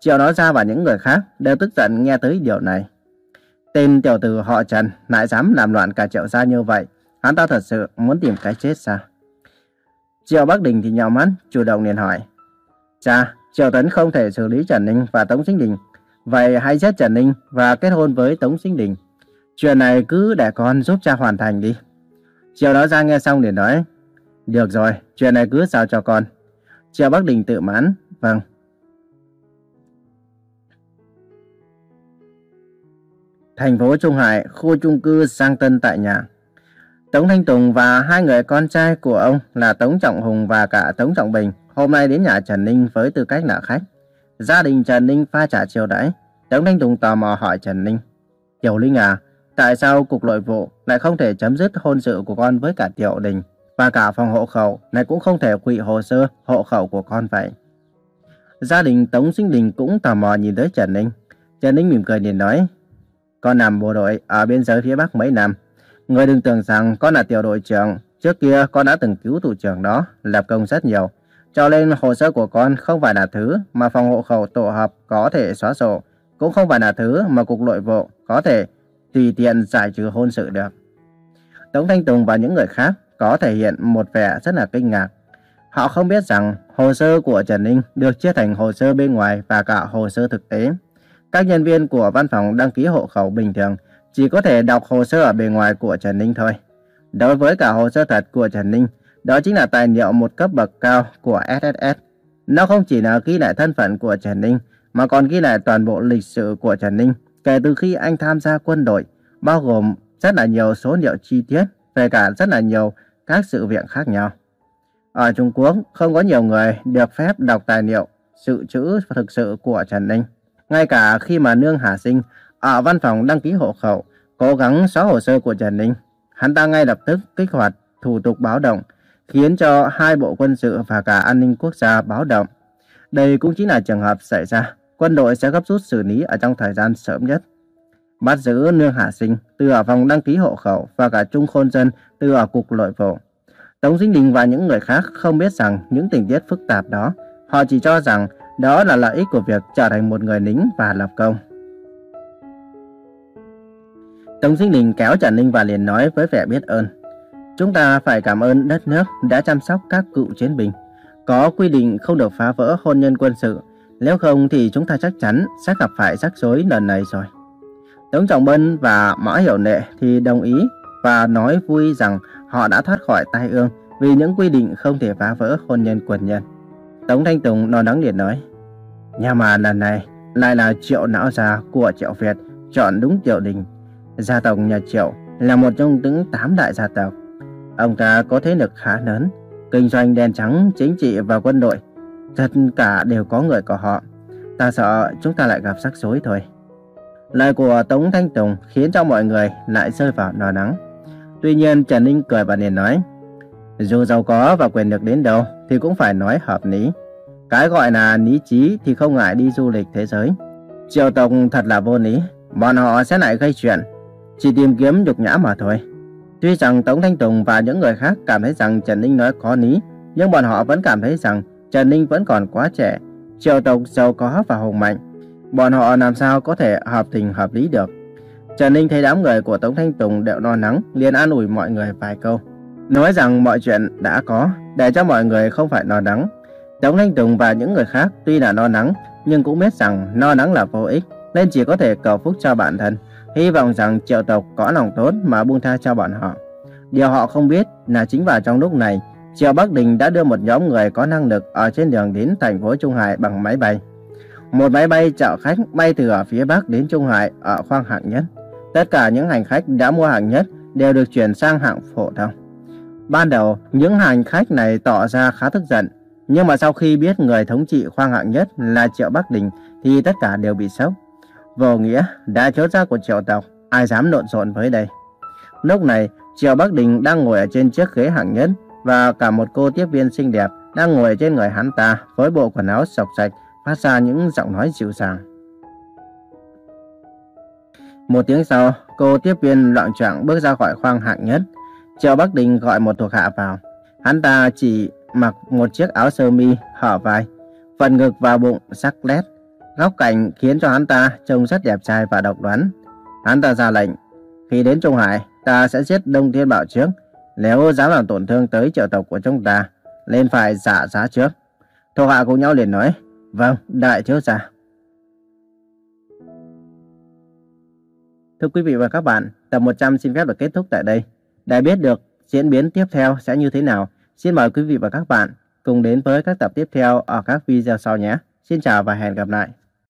Triệu nói ra và những người khác đều tức giận nghe tới điều này. Tên tiểu tử họ Trần lại dám làm loạn cả triệu gia như vậy. Hắn ta thật sự muốn tìm cái chết sao? Triệu Bắc Đình thì nhào mắt, chủ động liền hỏi. Cha, Triệu Tấn không thể xử lý Trần Ninh và Tống Sinh Đình. Vậy hãy giết Trần Ninh và kết hôn với Tống Sinh Đình. Chuyện này cứ để con giúp cha hoàn thành đi. Triệu đó ra nghe xong liền nói. Được rồi, chuyện này cứ giao cho con. Triệu Bắc Đình tự mãn. Vâng. Thành phố Trung Hải, khu chung cư sang tân tại nhà. Tống Thanh Tùng và hai người con trai của ông là Tống Trọng Hùng và cả Tống Trọng Bình hôm nay đến nhà Trần Ninh với tư cách là khách. Gia đình Trần Ninh pha trả chiều đãi. Tống Thanh Tùng tò mò hỏi Trần Ninh. Tiểu Linh à, tại sao cục nội vụ lại không thể chấm dứt hôn sự của con với cả Tiểu Đình và cả phòng hộ khẩu này cũng không thể quỵ hồ sơ hộ khẩu của con vậy? Gia đình Tống Sinh Đình cũng tò mò nhìn tới Trần Ninh. Trần Ninh mỉm cười liền nói. Con nằm bộ đội ở biên giới phía Bắc mấy năm. Người đừng tưởng rằng con là tiểu đội trưởng. Trước kia con đã từng cứu thủ trưởng đó, lập công rất nhiều. Cho nên hồ sơ của con không phải là thứ mà phòng hộ khẩu tổ hợp có thể xóa sổ. Cũng không phải là thứ mà cục nội vụ có thể tùy tiện giải trừ hôn sự được. Tống Thanh Tùng và những người khác có thể hiện một vẻ rất là kinh ngạc. Họ không biết rằng hồ sơ của Trần Ninh được chia thành hồ sơ bên ngoài và cả hồ sơ thực tế. Các nhân viên của văn phòng đăng ký hộ khẩu bình thường chỉ có thể đọc hồ sơ ở bề ngoài của Trần Ninh thôi. Đối với cả hồ sơ thật của Trần Ninh, đó chính là tài liệu một cấp bậc cao của SSS. Nó không chỉ là ghi lại thân phận của Trần Ninh, mà còn ghi lại toàn bộ lịch sử của Trần Ninh kể từ khi anh tham gia quân đội, bao gồm rất là nhiều số liệu chi tiết về cả rất là nhiều các sự việc khác nhau. Ở Trung Quốc, không có nhiều người được phép đọc tài liệu, sự chữ thực sự của Trần Ninh. Ngay cả khi mà Nương Hà Sinh ở văn phòng đăng ký hộ khẩu cố gắng xóa hồ sơ của Trần Ninh, hắn ta ngay lập tức kích hoạt thủ tục báo động, khiến cho hai bộ quân sự và cả an ninh quốc gia báo động. Đây cũng chính là trường hợp xảy ra, quân đội sẽ gấp rút xử lý ở trong thời gian sớm nhất. Bắt giữ Nương Hạ Sinh từ ở phòng đăng ký hộ khẩu và cả Trung Khôn Dân từ ở cục nội vụ. Tống Dinh Đình và những người khác không biết rằng những tình tiết phức tạp đó, họ chỉ cho rằng đó là lợi ích của việc trở thành một người lính và lập công. Tống Sinh Đình kéo Trần Ninh và liền nói với vẻ biết ơn. Chúng ta phải cảm ơn đất nước đã chăm sóc các cựu chiến binh. Có quy định không được phá vỡ hôn nhân quân sự, nếu không thì chúng ta chắc chắn sẽ gặp phải rắc rối lần này rồi. Tống Trọng Bân và Mã Hiểu Nệ thì đồng ý và nói vui rằng họ đã thoát khỏi tai ương vì những quy định không thể phá vỡ hôn nhân quân nhân. Tống Thanh Tùng lo lắng liền nói, nhà mà lần này lại là triệu não già của triệu Việt chọn đúng tiểu đình. Gia tộc nhà triệu là một trong những tám đại gia tộc. Ông ta có thế lực khá lớn, kinh doanh đen trắng, chính trị và quân đội. Tất cả đều có người của họ. Ta sợ chúng ta lại gặp rắc rối thôi. Lời của Tống Thanh Tùng khiến cho mọi người lại rơi vào nò nắng. Tuy nhiên Trần Ninh cười và liền nói, dù giàu có và quyền lực đến đâu thì cũng phải nói hợp lý. Cái gọi là lý trí thì không ngại đi du lịch thế giới. Triều tộc thật là vô lý, bọn họ sẽ lại gây chuyện, chỉ tìm kiếm nhục nhã mà thôi. Tuy rằng Tống Thanh Tùng và những người khác cảm thấy rằng Trần Ninh nói có lý, nhưng bọn họ vẫn cảm thấy rằng Trần Ninh vẫn còn quá trẻ, triều tộc giàu có và hùng mạnh. Bọn họ làm sao có thể hợp tình hợp lý được. Trần Ninh thấy đám người của Tống Thanh Tùng đều lo lắng, liền an ủi mọi người vài câu. Nói rằng mọi chuyện đã có, để cho mọi người không phải lo lắng. Tống Thanh Tùng và những người khác tuy là lo lắng, nhưng cũng biết rằng lo lắng là vô ích, nên chỉ có thể cầu phúc cho bản thân. Hy vọng rằng triệu tộc có lòng tốt mà buông tha cho bọn họ. Điều họ không biết là chính vào trong lúc này, Triệu Bắc Đình đã đưa một nhóm người có năng lực ở trên đường đến thành phố Trung Hải bằng máy bay. Một máy bay chở khách bay từ ở phía Bắc đến Trung Hải ở khoang hạng nhất. Tất cả những hành khách đã mua hạng nhất đều được chuyển sang hạng phổ thông. Ban đầu, những hành khách này tỏ ra khá tức giận, nhưng mà sau khi biết người thống trị khoang hạng nhất là Triệu Bắc Đình thì tất cả đều bị sốc. Vô nghĩa, đã chốt ra của triệu tộc, ai dám lộn xộn với đây. Lúc này, Triệu Bắc Đình đang ngồi ở trên chiếc ghế hạng nhất và cả một cô tiếp viên xinh đẹp đang ngồi trên người hắn ta với bộ quần áo sọc sạch phát ra những giọng nói dịu dàng. Một tiếng sau, cô tiếp viên loạn choạng bước ra khỏi khoang hạng nhất. Triệu Bắc Đình gọi một thuộc hạ vào. Hắn ta chỉ mặc một chiếc áo sơ mi hở vai, phần ngực và bụng sắc lét. Góc cạnh khiến cho hắn ta trông rất đẹp trai và độc đoán. Hắn ta ra lệnh, khi đến Trung Hải, ta sẽ giết Đông Thiên Bảo trước. Nếu dám làm tổn thương tới triệu tộc của chúng ta, nên phải trả giá trước. Thuộc hạ cùng nhau liền nói, vâng, đại thiếu gia. Thưa quý vị và các bạn, tập 100 xin phép được kết thúc tại đây. Để biết được diễn biến tiếp theo sẽ như thế nào, xin mời quý vị và các bạn cùng đến với các tập tiếp theo ở các video sau nhé. Xin chào và hẹn gặp lại.